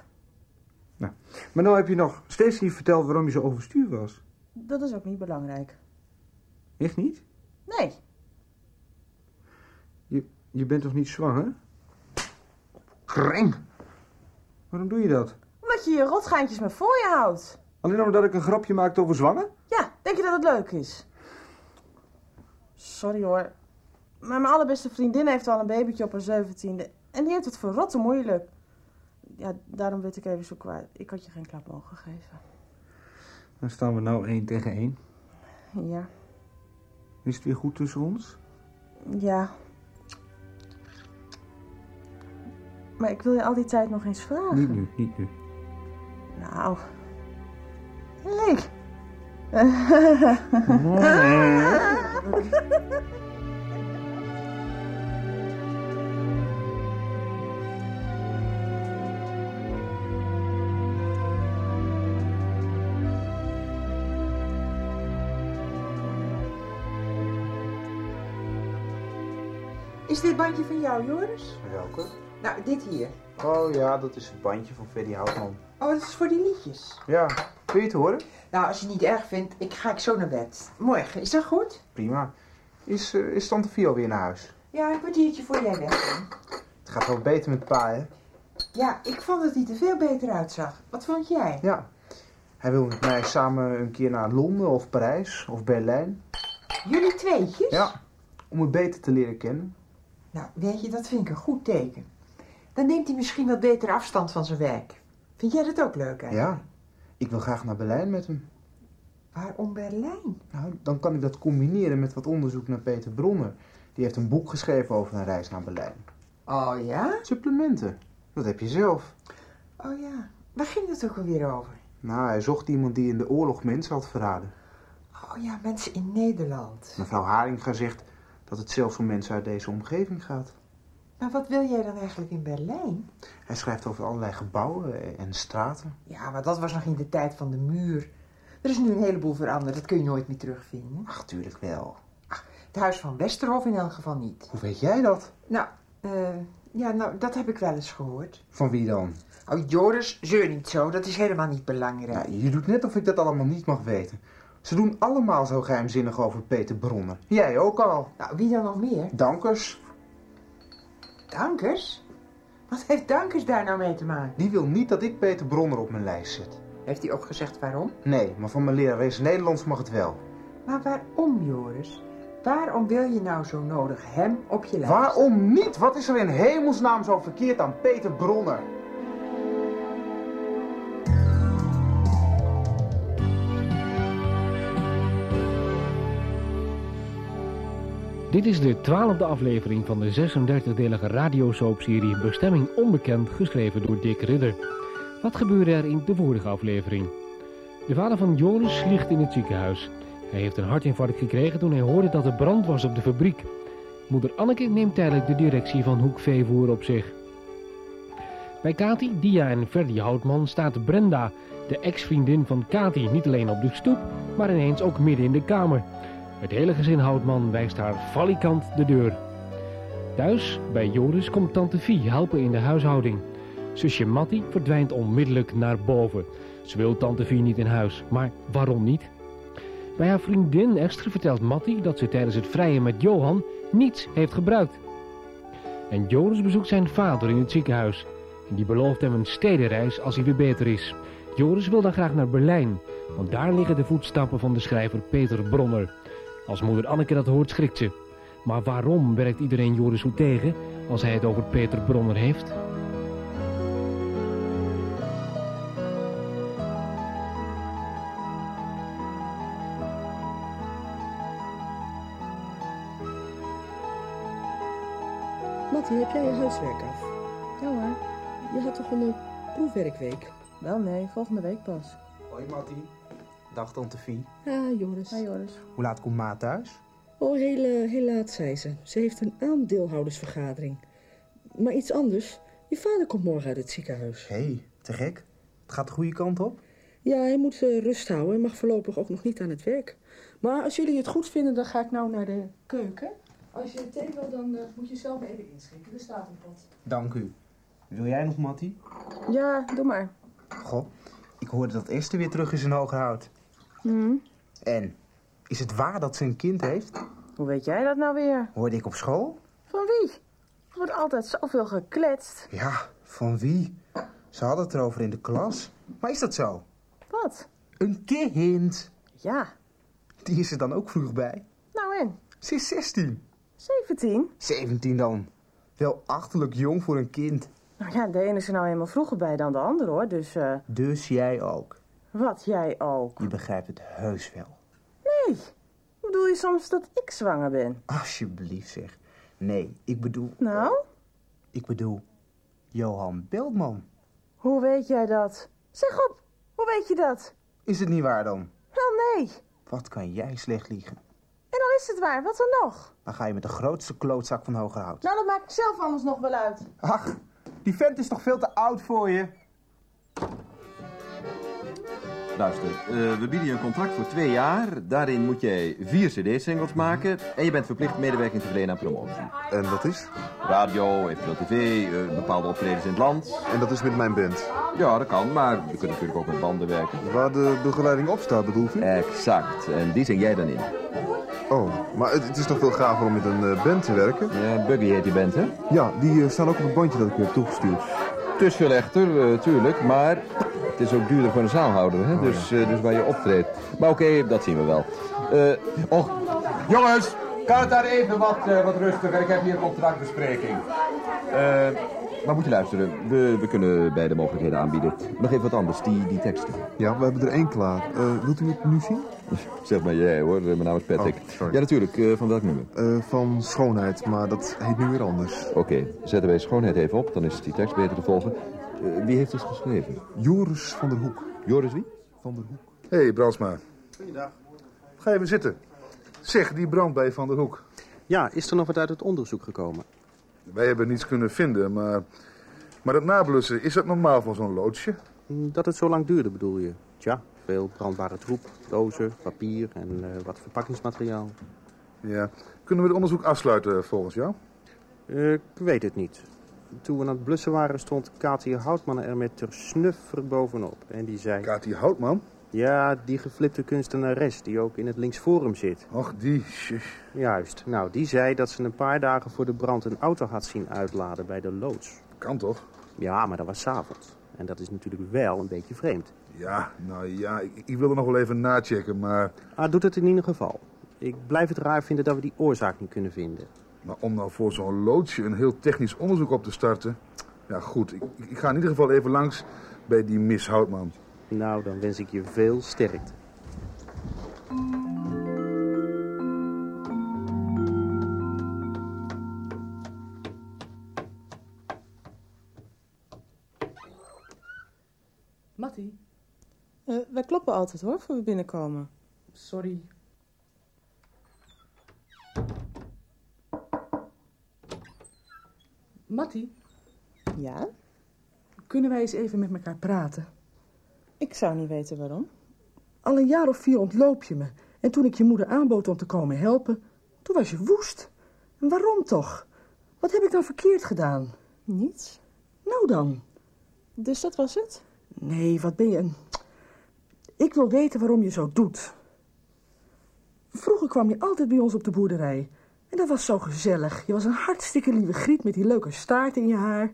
Nou, maar nou heb je nog steeds niet verteld waarom je zo overstuur was. dat is ook niet belangrijk. Echt niet? Nee, Je, je bent toch niet zwanger? Kreng! Waarom doe je dat? Je je rotgaantjes maar voor je houdt. Alleen omdat ik een grapje maakte over zwanger? Ja, denk je dat het leuk is? Sorry hoor. Maar mijn allerbeste vriendin heeft al een babytje op haar zeventiende. En die heeft het verrotte moeilijk. Ja, daarom werd ik even zo kwaad. Ik had je geen klap mogen geven. Dan staan we nou één tegen één. Ja, Is het weer goed tussen ons? ja. Maar ik wil je al die tijd nog eens vragen. Niet nu, niet nu. Nou. Hey. Is dit bandje van jou, Joris? Welke? Nou, dit hier. Oh ja, dat is het bandje van Freddy Houtman. Oh, dat is voor die liedjes. Ja, kun je het horen? Nou, als je het niet erg vindt, ik ga ik zo naar bed. Morgen, is dat goed? Prima. Is, eh, is tante Fio weer naar huis? Ja, een kwartiertje voor jij weg bent. Het gaat wel beter met pa, hè? Ja, ik vond dat hij er veel beter uitzag. Wat vond jij? Ja. Hij wil met mij samen een keer naar Londen of Parijs of Berlijn. Jullie tweetjes? Ja, om me beter te leren kennen. Nou, weet je, dat vind ik een goed teken. Dan neemt hij misschien wat beter afstand van zijn werk. Vind jij dat ook leuk eigenlijk? Ja, ik wil graag naar Berlijn met hem. Waarom Berlijn? Nou, dan kan ik dat combineren met wat onderzoek naar Peter Bronner. Die heeft een boek geschreven over een reis naar Berlijn. Oh ja? Supplementen. Dat heb je zelf. Oh ja. Waar ging het ook alweer over? Nou, hij zocht iemand die in de oorlog mensen had verraden. Oh ja, mensen in Nederland. Mevrouw Haringa zegt dat het zelfs om mensen uit deze omgeving gaat. Maar wat wil jij dan eigenlijk in Berlijn? Hij schrijft over allerlei gebouwen en straten. Ja, maar dat was nog in de tijd van de muur. Er is nu een heleboel veranderd, dat kun je nooit meer terugvinden. Ach, tuurlijk wel. Het huis van Westerhof in elk geval niet. Hoe weet jij dat? Nou, eh, ja, nou, dat heb ik wel eens gehoord. Van wie dan? Oh, Joris, zeur niet zo, dat is helemaal niet belangrijk. Ja, je doet net of ik dat allemaal niet mag weten. Ze doen allemaal zo geheimzinnig over Peter Bronner. Jij ook al. Nou, wie dan nog meer? Dankers. Dankers? Wat heeft Dankers daar nou mee te maken? Die wil niet dat ik Peter Bronner op mijn lijst zet. Heeft hij ook gezegd waarom? Nee, maar van mijn lerares Nederlands mag het wel. Maar waarom, Joris? Waarom wil je nou zo nodig hem op je lijst? Waarom niet? Wat is er in hemelsnaam zo verkeerd aan Peter Bronner? Dit is de twaalfde aflevering van de 36-delige radiosoapserie Bestemming Onbekend, geschreven door Dick Ridder. Wat gebeurde er in de vorige aflevering? De vader van Joris ligt in het ziekenhuis. Hij heeft een hartinfarct gekregen toen hij hoorde dat er brand was op de fabriek. Moeder Anneke neemt tijdelijk de directie van Hoek Veevoer op zich. Bij Kati, Dia en Ferdy Houtman staat Brenda, de ex-vriendin van Kati, niet alleen op de stoep, maar ineens ook midden in de kamer. Het hele gezin Houtman wijst haar valikant de deur. Thuis, bij Joris, komt tante Vie helpen in de huishouding. Zusje Mattie verdwijnt onmiddellijk naar boven. Ze wil tante Vie niet in huis, maar waarom niet? Bij haar vriendin Esther vertelt Mattie dat ze tijdens het vrijen met Johan niets heeft gebruikt. En Joris bezoekt zijn vader in het ziekenhuis. En die belooft hem een stedenreis als hij weer beter is. Joris wil dan graag naar Berlijn, want daar liggen de voetstappen van de schrijver Peter Bronner. Als moeder Anneke dat hoort, schrikt ze. Maar waarom werkt iedereen Joris zo tegen als hij het over Peter Bronner heeft? Mattie, heb jij je huiswerk af? Ja hoor. Je had toch een eh, proefwerkweek? Wel nee, volgende week pas. Hoi Mattie. Dag tante Vie. Ja, Joris. Hey Joris. Hoe laat komt Ma thuis? Oh, heel, eh, heel laat, zei ze. Ze heeft een aandeelhoudersvergadering. Maar iets anders. Je vader komt morgen uit het ziekenhuis. Hé, hey, te gek. Het gaat de goede kant op. Ja, hij moet eh, rust houden en mag voorlopig ook nog niet aan het werk. Maar als jullie het goed vinden, dan ga ik nou naar de keuken. Als je thee wil, dan eh, moet je zelf even inschenken. Er staat een pot. Dank u. Wil jij nog, Mattie? Ja, doe maar. Goh, ik hoorde dat Esther weer terug is in Hogerhout. Hm. En, is het waar dat ze een kind heeft? Hoe weet jij dat nou weer? Hoorde ik op school? Van wie? Er wordt altijd zoveel gekletst. Ja, van wie? Ze hadden het erover in de klas. Maar is dat zo? Wat? Een kind. Ja. Die is er dan ook vroeg bij. Nou en? Ze is 16. 17? 17 dan. Wel achterlijk jong voor een kind. Nou ja, de ene is er nou helemaal vroeger bij dan de andere hoor, dus... eh, Dus jij ook. Wat, jij ook? Je begrijpt het heus wel. Nee. Bedoel je soms dat ik zwanger ben? Alsjeblieft zeg. Nee, ik bedoel... Nou? Ik bedoel... Johan Beltman. Hoe weet jij dat? Zeg op, hoe weet je dat? Is het niet waar dan? Wel nee. Wat kan jij slecht liegen? En dan is het waar, wat dan nog? Dan ga je met de grootste klootzak van Hogerhout. Nou, dat maak ik zelf anders nog wel uit. Ach, die vent is toch veel te oud voor je? Luister, eh, we bieden je een contract voor twee jaar. Daarin moet jij vier cd-singles maken. En je bent verplicht medewerking te verlenen aan promotie. En dat is? Radio, eventueel tv, eh, bepaalde optredens in het land. En dat is met mijn band? Ja, dat kan, maar we kunnen natuurlijk ook met banden werken. Waar de begeleiding op staat, bedoelt u? Exact, en die zing jij dan in. Oh, maar het, het is toch veel gaver om met een eh, band te werken? Ja, Buggy heet die band, hè? Ja, die staan ook op het bandje dat ik u heb toegestuurd. Het is veel echter, eh, tuurlijk, maar het is ook duurder voor een zaalhouder, hè? dus, eh, dus waar je optreedt. Maar oké, dat zien we wel. Eh och, jongens, kan het daar even wat, eh, wat rustiger? Ik heb hier een contractbespreking. Eh, maar moet je luisteren, we, we kunnen beide mogelijkheden aanbieden. Nog even wat anders, die, die teksten. Ja, we hebben er één klaar. Wilt u het nu zien? Zeg maar jij hoor, mijn naam is Patrick. Oh, sorry. ja, natuurlijk, van welk nummer? Van Schoonheid, maar dat heet nu weer anders. Oké, zetten wij schoonheid even op, dan is die tekst beter te volgen. Eh, wie heeft het geschreven? Joris van der Hoek. Joris wie? Van der Hoek. Hé, hey, Brandsma. Goeiedag. Ga even zitten. Zeg, die brand bij Van der Hoek. Ja, is er nog wat uit het onderzoek gekomen? Wij hebben niets kunnen vinden, maar... Maar dat nablussen, is dat normaal van zo'n loodsje? Dat het zo lang duurde, bedoel je? Tja, veel brandbare troep, dozen, papier en eh, wat verpakkingsmateriaal. Ja. Kunnen we het onderzoek afsluiten volgens jou? Eh, ik weet het niet. Toen we aan het blussen waren, stond Katie Houtman er met ter snuffer bovenop. En die zei... Katie Houtman? Ja, die geflipte kunstenares die ook in het linksforum zit. Och, die... Juist. Nou, die zei dat ze een paar dagen voor de brand een auto had zien uitladen bij de loods. Kan toch? Ja, maar dat was 's avonds. En dat is natuurlijk wel een beetje vreemd. Ja, nou ja, ik, ik wil er nog wel even nachecken, maar... Ah, doet het in ieder geval. Ik blijf het raar vinden dat we die oorzaak niet kunnen vinden. Maar om nou voor zo'n loodsje een heel technisch onderzoek op te starten... Ja, goed. Ik, ik ga in ieder geval even langs bij die Miss Houtman. Nou, dan wens ik je veel sterkte. Mattie, Eh, wij kloppen altijd hoor, voor we binnenkomen. sorry. Mattie, Ja? kunnen wij eens even met elkaar praten? Ik zou niet weten waarom. Al een jaar of vier ontloop je me. En toen ik je moeder aanbood om te komen helpen, toen was je woest. En waarom toch? Wat heb ik dan verkeerd gedaan? Niets. Nou dan. Dus dat was het? Nee, wat ben je een... Ik wil weten waarom je zo doet. Vroeger kwam je altijd bij ons op de boerderij. En dat was zo gezellig. Je was een hartstikke lieve griet met die leuke staart in je haar.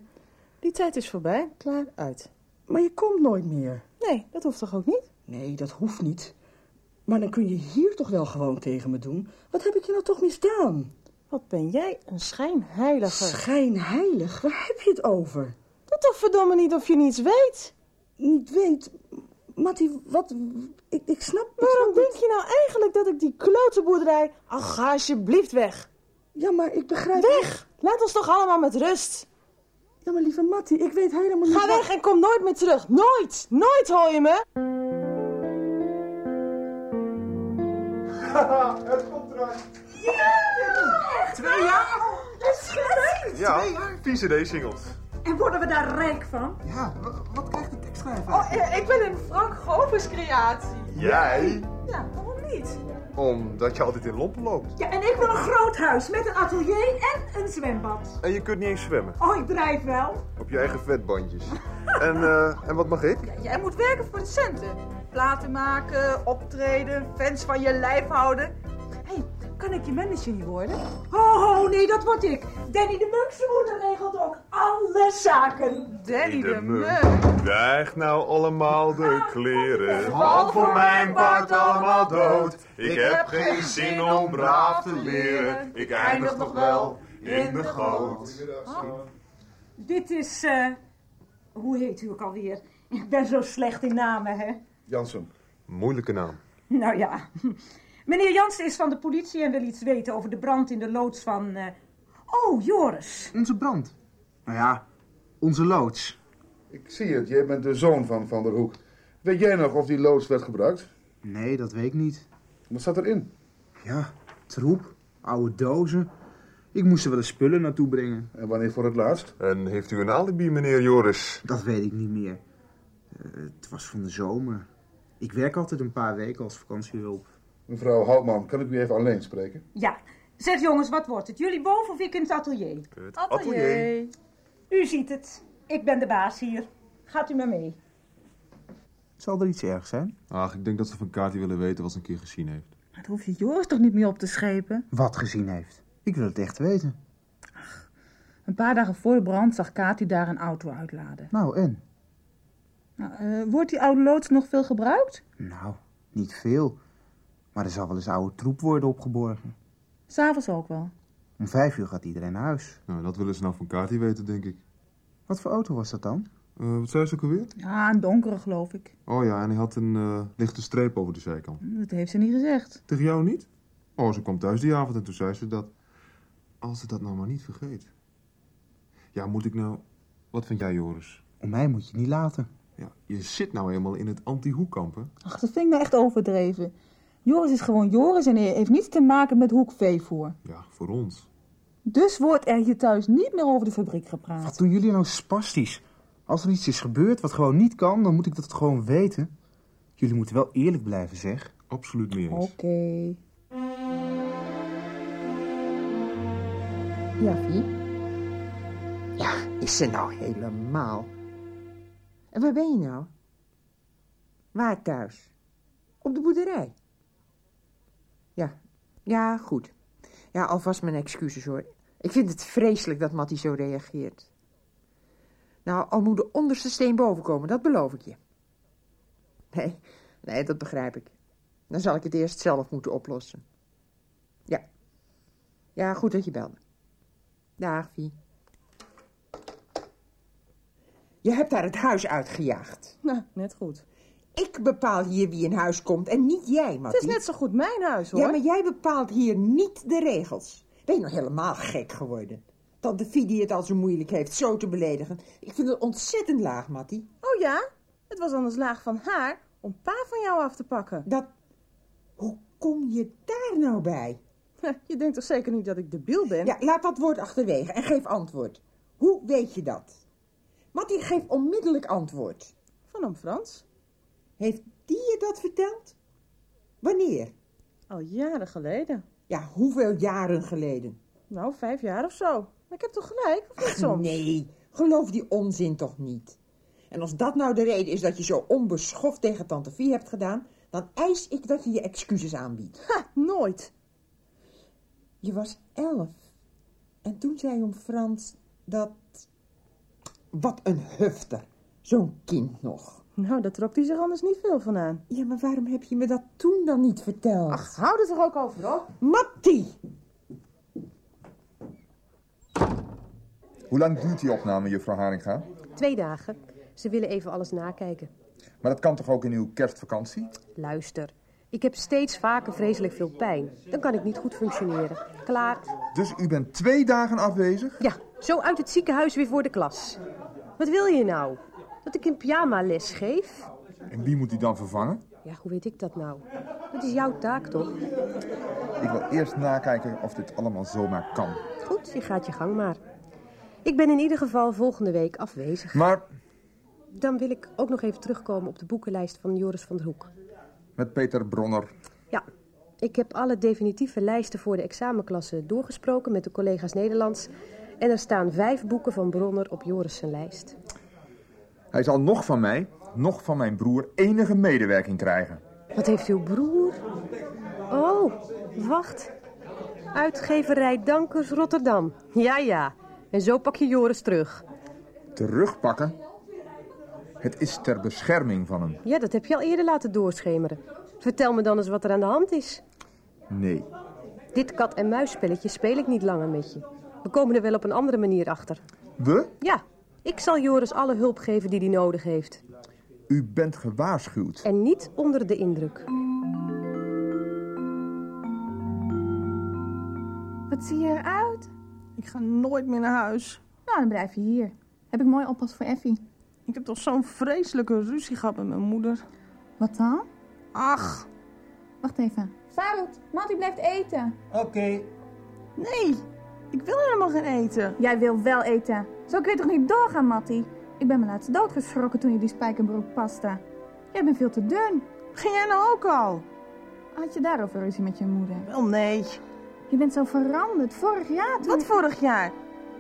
Die tijd is voorbij. Klaar, uit. Maar je komt nooit meer. Nee, dat hoeft toch ook niet? Nee, dat hoeft niet. Maar dan kun je hier toch wel gewoon tegen me doen. Wat heb ik je nou toch misdaan? Wat ben jij een schijnheilige. Schijnheilig? Waar heb je het over? Doe toch verdomme niet of je niets weet. Niet weet? Mattie, wat... Ik, ik snap... Waarom denk je nou eigenlijk dat ik die klote boerderij... Ach, ga alsjeblieft weg. Ja, maar ik begrijp... Weg! Laat ons toch allemaal met rust. Ja, maar lieve Mattie, ik weet helemaal niet... Ga weg en kom nooit meer terug. Nooit! Nooit hoor je me! Haha, het komt eruit. Twee jaar? Dat is gelukt. Ja, vier cd-singles. En worden we daar rijk van? Ja, wat krijgt de tekstschrijver? Oh, eh, ik ben een Frank Govers creatie. Jij? Ja, waarom niet? Omdat je altijd in lompen loopt. Ja, en ik wil een groot huis met een atelier en een zwembad. En je kunt niet eens zwemmen. Oh, ik drijf wel. Op je eigen vetbandjes. en, eh, en wat mag ik? Jij moet werken voor de centen. Platen maken, optreden, fans van je lijf houden. hey, kan ik je manager niet worden? Oh, oh, nee, dat word ik. Danny de Munkse regelt ook alle zaken. Danny de Munk. Draag nou allemaal de kleren. Val voor mijn part allemaal dood. Ik heb geen zin om braaf te leren. Ik eindig nog wel in de goot. Dit is, eh, hoe heet u ook alweer? Ik ben zo slecht in namen, hè? Jansen. Moeilijke naam. Nou ja. Meneer Jansen is van de politie en wil iets weten over de brand in de loods van... eh, Oh, Joris. Onze brand. Nou ja, onze loods. Ik zie het, jij bent de zoon van Van der Hoek. Weet jij nog of die loods werd gebruikt? Nee, dat weet ik niet. Wat staat erin? Ja, troep, oude dozen. Ik moest er wel eens spullen naartoe brengen. En wanneer voor het laatst? En heeft u een alibi, meneer Joris? Dat weet ik niet meer. Eh, het was van de zomer. Ik werk altijd een paar weken als vakantiehulp. Mevrouw Houtman, kan ik u even alleen spreken? Ja. Zeg jongens, wat wordt het? Jullie boven of ik in het atelier? Het atelier. U ziet het. Ik ben de baas hier. Gaat u maar mee. Zal er iets ergs zijn? Ach, ik denk dat ze van Kati willen weten wat ze een keer gezien heeft. Dat hoef je Joris toch niet meer op te schepen? Wat gezien heeft. Ik wil het echt weten. Een paar dagen voor de brand zag Kati daar een auto uitladen. Nou, en? Nou, eh, wordt die oude loods nog veel gebruikt? Nou, niet veel. Maar er zal wel eens oude troep worden opgeborgen. S'avonds ook wel. Om vijf uur gaat iedereen naar huis. Nou, dat willen ze nou van Kati weten, denk ik. Wat voor auto was dat dan? Eh, wat zei ze ook alweer? Ja, een donkere geloof ik. Oh ja, en hij had een eh, lichte streep over de zijkant. Dat heeft ze niet gezegd. Tegen jou niet? Oh, ze kwam thuis die avond en toen zei ze dat... Als ze dat nou maar niet vergeet. Ja, moet ik nou... Wat vind jij, Joris? Om mij moet je niet laten. Ja, je zit nou eenmaal in het anti-hoekkamp, hè? Ach, dat vind ik nou echt overdreven. Joris is gewoon Joris en hij heeft niets te maken met hoekveevoer. Ja, voor ons. Dus wordt er hier thuis niet meer over de fabriek gepraat. Wat doen jullie nou spastisch? Als er iets is gebeurd wat gewoon niet kan, dan moet ik dat gewoon weten. Jullie moeten wel eerlijk blijven, zeg. Absoluut mee eens. Oké. Ja, Vie? Ja, is ze nou helemaal? En waar ben je nou? Waar thuis? Op de boerderij? Ja, goed. Ja, alvast mijn excuses hoor. Ik vind het vreselijk dat Mattie zo reageert. Nou, al moet de onderste steen boven komen, dat beloof ik je. Nee, nee, dat begrijp ik. Dan zal ik het eerst zelf moeten oplossen. Ja. Ja, goed dat je belde. Dag, Vie. Je hebt daar het huis uitgejaagd. Nou, net goed. Ik bepaal hier wie in huis komt en niet jij, Het Mattie. is net zo goed mijn huis, hoor. Ja, maar jij bepaalt hier niet de regels. Ben je nou helemaal gek geworden? Tante Vie die het al zo moeilijk heeft zo te beledigen. Ik vind het ontzettend laag, Mattie. Oh ja? Het was anders laag van haar om pa van jou af te pakken. Dat... Hoe kom je daar nou bij? Je denkt toch zeker niet dat ik debiel ben? Ja, laat dat woord achterwege en geef antwoord. Hoe weet je dat? Mattie, geef onmiddellijk antwoord. Van Frans. Heeft die je dat verteld? Wanneer? Al jaren geleden. Ja, hoeveel jaren geleden? Nou, vijf jaar of zo. Maar ik heb toch gelijk, of niet soms? Nee, geloof die onzin toch niet. En als dat nou de reden is dat je zo onbeschoft tegen tante Vie hebt gedaan, dan eis ik dat je je excuses aanbiedt. Ha, nooit. Je was elf. En toen zei oom Frans dat... Wat een hufter. Zo'n kind nog. Nou, daar trok hij zich anders niet veel van aan. Ja, maar waarom heb je me dat toen dan niet verteld? Ach, hou er toch ook over op? Mattie! Hoe lang duurt die opname, juffrouw Haringa? Twee dagen. Ze willen even alles nakijken. Maar dat kan toch ook in uw kerstvakantie? Luister, ik heb steeds vaker vreselijk veel pijn. Dan kan ik niet goed functioneren. Klaar. Dus u bent twee dagen afwezig? Ja, zo uit het ziekenhuis weer voor de klas. Wat wil je nou? Dat ik in pyjama les geef? En wie moet u dan vervangen? Ja, hoe weet ik dat nou? Dat is jouw taak, toch? Ik wil eerst nakijken of dit allemaal zomaar kan. Goed, je gaat je gang maar. Ik ben in ieder geval volgende week afwezig. Maar Dan wil ik ook nog even terugkomen op de boekenlijst van Joris van der Hoek. met Peter Bronner. Ja, ik heb alle definitieve lijsten voor de examenklasse doorgesproken met de collega's Nederlands. En er staan vijf boeken van Bronner op Joris lijst. Hij zal nog van mij, nog van mijn broer enige medewerking krijgen. Wat heeft uw broer? Oh, wacht. Uitgeverij Dankers Rotterdam. Ja, ja. En zo pak je Joris terug. Terugpakken? Het is ter bescherming van hem. Ja, dat heb je al eerder laten doorschemeren. Vertel me dan eens wat er aan de hand is. Nee. Dit kat-en-muisspelletje speel ik niet langer met je. We komen er wel op een andere manier achter. We? Ja, ik zal Joris alle hulp geven die hij nodig heeft. U bent gewaarschuwd. En niet onder de indruk. Wat zie je eruit? Ik ga nooit meer naar huis. Nou, dan blijf je hier. Heb ik mooi oppas voor Effie. Ik heb toch zo'n vreselijke ruzie gehad met mijn moeder. Wat dan? Ach. Wacht even. Farut, Mattie blijft eten. Oké. Nee, ik wil helemaal geen eten. Jij wil wel eten. Zo kun je toch niet doorgaan, Mattie? Ik ben me laatst doodgeschrokken toen je die spijkerbroek paste. Jij bent veel te dun. Ging jij nou ook al? Had je daarover ruzie met je moeder? Wel nee. Je bent zo veranderd. Vorig jaar toen... Wat vorig jaar?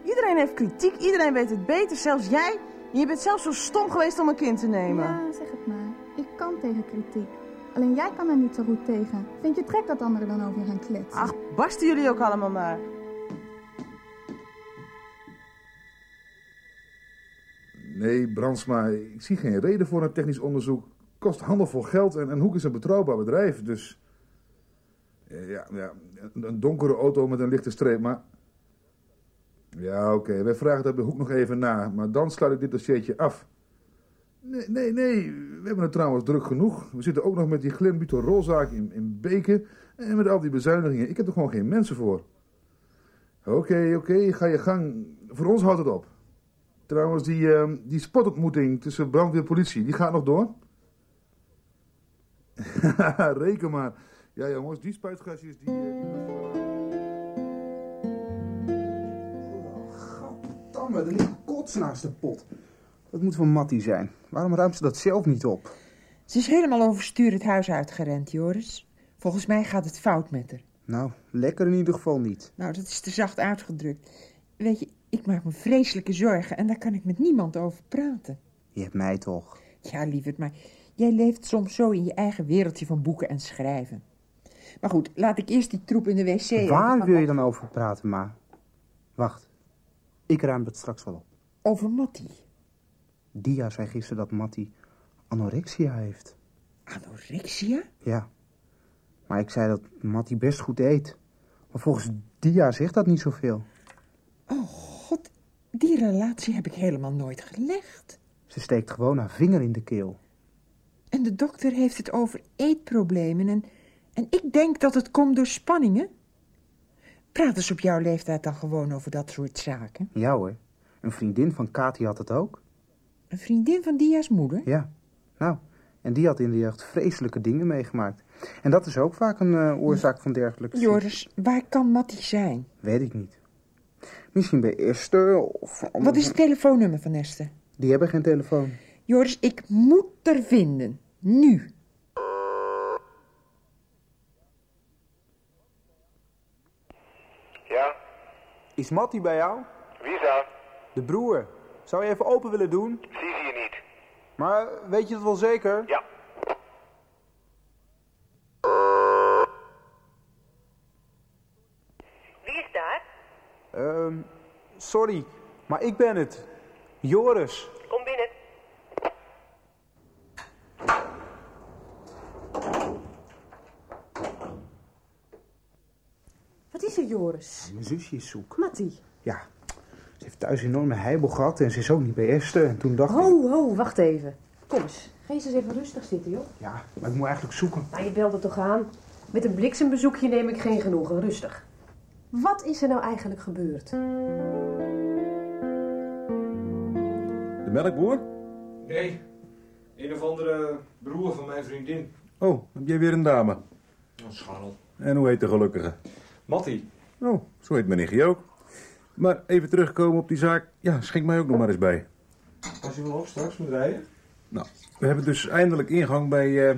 Iedereen heeft kritiek, iedereen weet het beter, zelfs jij. En je bent zelfs zo stom geweest om een kind te nemen. Ja, zeg het maar. Ik kan tegen kritiek. Alleen jij kan er niet zo goed tegen. Vind je trek dat anderen dan over je gaan kletsen? Ach, barsten jullie ook allemaal maar. Nee, Brandsma, ik zie geen reden voor een technisch onderzoek. Kost handelvol geld en, en Hoek is een betrouwbaar bedrijf, dus... eh, Ja, een, donkere auto met een lichte streep, maar... Ja, oké, wij vragen dat bij Hoek nog even na, maar dan sluit ik dit dossiertje af. Nee, nee, nee, we hebben het trouwens druk genoeg. We zitten ook nog met die glenbuterolzaak in, in Beken en met al die bezuinigingen. Ik heb er gewoon geen mensen voor. Oké, oké, ga je gang. Voor ons houdt het op. Trouwens, die, ehm, die spotontmoeting tussen brandweer en politie, die gaat nog door? Reken maar. Ja jongens, die spuitgasjes, die... Tamme, er ligt kots naast de pot. Dat moet van Mattie zijn. Waarom ruimt ze dat zelf niet op? Ze is helemaal overstuur het huis uitgerend, Joris. Volgens mij gaat het fout met haar. Nou, lekker in ieder geval niet. Nou, dat is te zacht uitgedrukt. Weet je, ik maak me vreselijke zorgen en daar kan ik met niemand over praten. Je hebt mij toch. Ja, lieverd, maar jij leeft soms zo in je eigen wereldje van boeken en schrijven. Maar goed, laat ik eerst die troep in de wc... Waar wil je dan over praten, ma? Wacht, ik ruim dat straks wel op. Over Mattie. Dia zei gisteren dat Mattie anorexia heeft. Anorexia? Ja. Maar ik zei dat Mattie best goed eet. Maar volgens Dia zegt dat niet zoveel. Die relatie heb ik helemaal nooit gelegd. Ze steekt gewoon haar vinger in de keel. En de dokter heeft het over eetproblemen en, en ik denk dat het komt door spanningen. Praten ze op jouw leeftijd dan gewoon over dat soort zaken? Ja hoor, een vriendin van Kati had het ook. Een vriendin van Dia's moeder? Ja, nou, en die had in de jeugd vreselijke dingen meegemaakt. En dat is ook vaak een eh, oorzaak van dergelijke. Joris, waar kan Mattie zijn? Weet ik niet. Misschien bij Esther of... Wat is het telefoonnummer van Esther? Die hebben geen telefoon. Joris, ik moet er vinden. Nu. Ja, Is Mattie bij jou? wie is dat? De broer. Zou je even open willen doen? Zie ze hier niet. Maar weet je het wel zeker? Ja. Sorry, maar ik ben het. Joris. Kom binnen. Wat is er, Joris? Mijn zusje is zoek. Mattie. Ja, ze heeft thuis een enorme heibel gehad en ze is ook niet bij Esther. En toen dacht ik... Ho, ho, wacht even. Kom eens. Ga eens eens even rustig zitten, joh. Ja, maar ik moet eigenlijk zoeken. Nou, je belt het toch aan? Met een bliksembezoekje neem ik geen genoegen. Rustig. Wat is er nou eigenlijk gebeurd? De melkboer? Nee, een of andere broer van mijn vriendin. Oh, heb jij weer een dame? Een scharrel. En hoe heet de gelukkige? Mattie. Oh, zo heet mijn nichtje ook. Maar even terugkomen op die zaak. Ja, schenk mij ook nog maar eens bij. Als je wel op straks moet rijden? Nou, we hebben dus eindelijk ingang bij eh,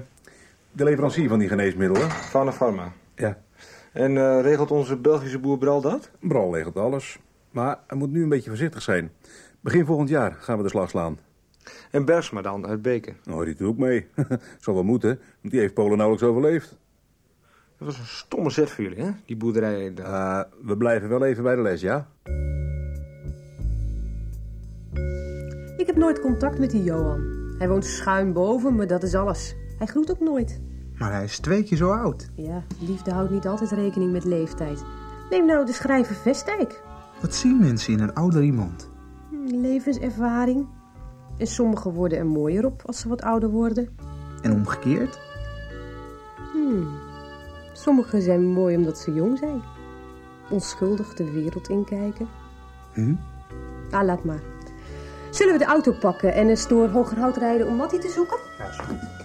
de leverancier van die geneesmiddelen. Fana Pharma. Ja. En eh, regelt onze Belgische boer Bral dat? Bral regelt alles. Maar hij moet nu een beetje voorzichtig zijn. Begin volgend jaar gaan we de slag slaan. En Bergsma dan, uit Beken? Oh, die doet ook mee. Zal wel moeten, want die heeft Polen nauwelijks overleefd. Dat was een stomme zet voor jullie, hè? Die boerderij. Uh, we blijven wel even bij de les, ja? Ik heb nooit contact met die Johan. Hij woont schuin boven me, dat is alles. Hij groet ook nooit. Maar hij is twee keer zo oud. Ja, liefde houdt niet altijd rekening met leeftijd. Neem nou de schrijver Vestijk. Wat zien mensen in een ouder iemand? Levenservaring. En sommigen worden er mooier op als ze wat ouder worden. En omgekeerd? Hmm. Sommigen zijn mooi omdat ze jong zijn. Onschuldig de wereld inkijken. Hm? Ah, laat maar. Zullen we de auto pakken en eens door Hogerhout rijden om Mattie te zoeken? Ja, is goed.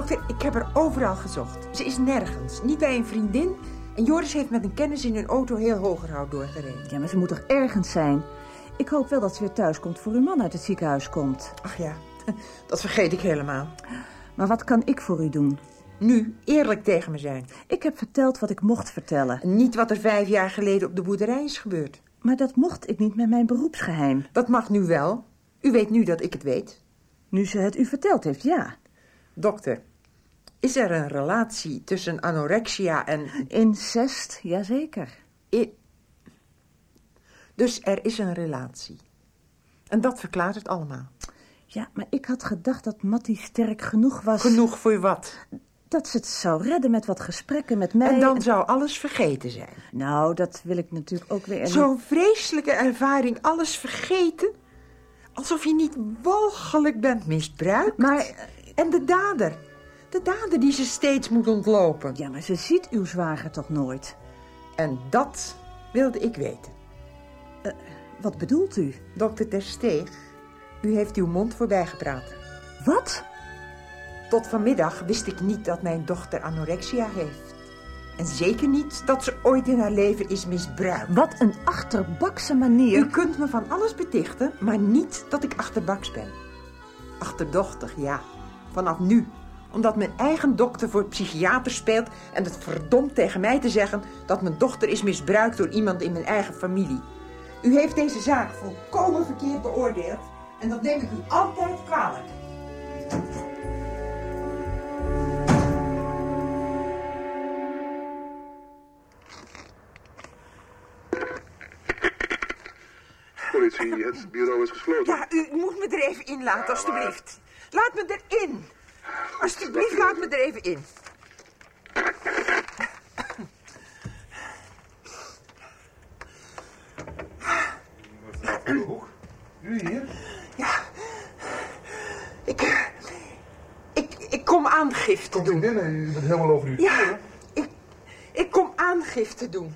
Dokter, ik heb er overal gezocht. Ze is nergens. Niet bij een vriendin. En Joris heeft met een kennis in een auto heel Hogerhout doorgereden. Ja, maar ze moet toch ergens zijn? Ik hoop wel dat ze weer thuis komt voor uw man uit het ziekenhuis komt. Ach ja, dat vergeet ik helemaal. Maar wat kan ik voor u doen? Nu eerlijk tegen me zijn. Ik heb verteld wat ik mocht vertellen. Niet wat er vijf jaar geleden op de boerderij is gebeurd. Maar dat mocht ik niet met mijn beroepsgeheim. Dat mag nu wel. U weet nu dat ik het weet. Nu ze het u verteld heeft, ja. Dokter, is er een relatie tussen anorexia en... Incest, jazeker. I... Dus er is een relatie. En dat verklaart het allemaal. Ja, maar ik had gedacht dat Mattie sterk genoeg was... Genoeg voor wat? Dat ze het zou redden met wat gesprekken met mij. En dan zou alles vergeten zijn. Nou, dat wil ik natuurlijk ook weer... Zo'n vreselijke ervaring, alles vergeten? Alsof je niet walgelijk bent misbruikt. Maar... En de dader. De dader die ze steeds moet ontlopen. Ja, maar ze ziet uw zwager toch nooit? En dat wilde ik weten. Uh, wat bedoelt u? Dokter Tersteeg, u heeft uw mond voorbij gepraat. Wat? Tot vanmiddag wist ik niet dat mijn dochter anorexia heeft. En zeker niet dat ze ooit in haar leven is misbruikt. Wat een achterbakse manier. U kunt me van alles betichten, maar niet dat ik achterbaks ben. Achterdochtig, ja. Vanaf nu. Omdat mijn eigen dokter voor psychiater speelt en het verdomd tegen mij te zeggen dat mijn dochter is misbruikt door iemand in mijn eigen familie. U heeft deze zaak volkomen verkeerd beoordeeld en dat neem ik u altijd kwalijk. Politie, het bureau is gesloten. Ja, u moet me er even in laten, alstublieft. Laat me erin. Alsjeblieft, laat me er even in. Jullie hier? Ja. Ik... Ik, ik kom aangifte Komt doen. u binnen? Je bent helemaal over uw Ja, ik, ik kom aangifte doen.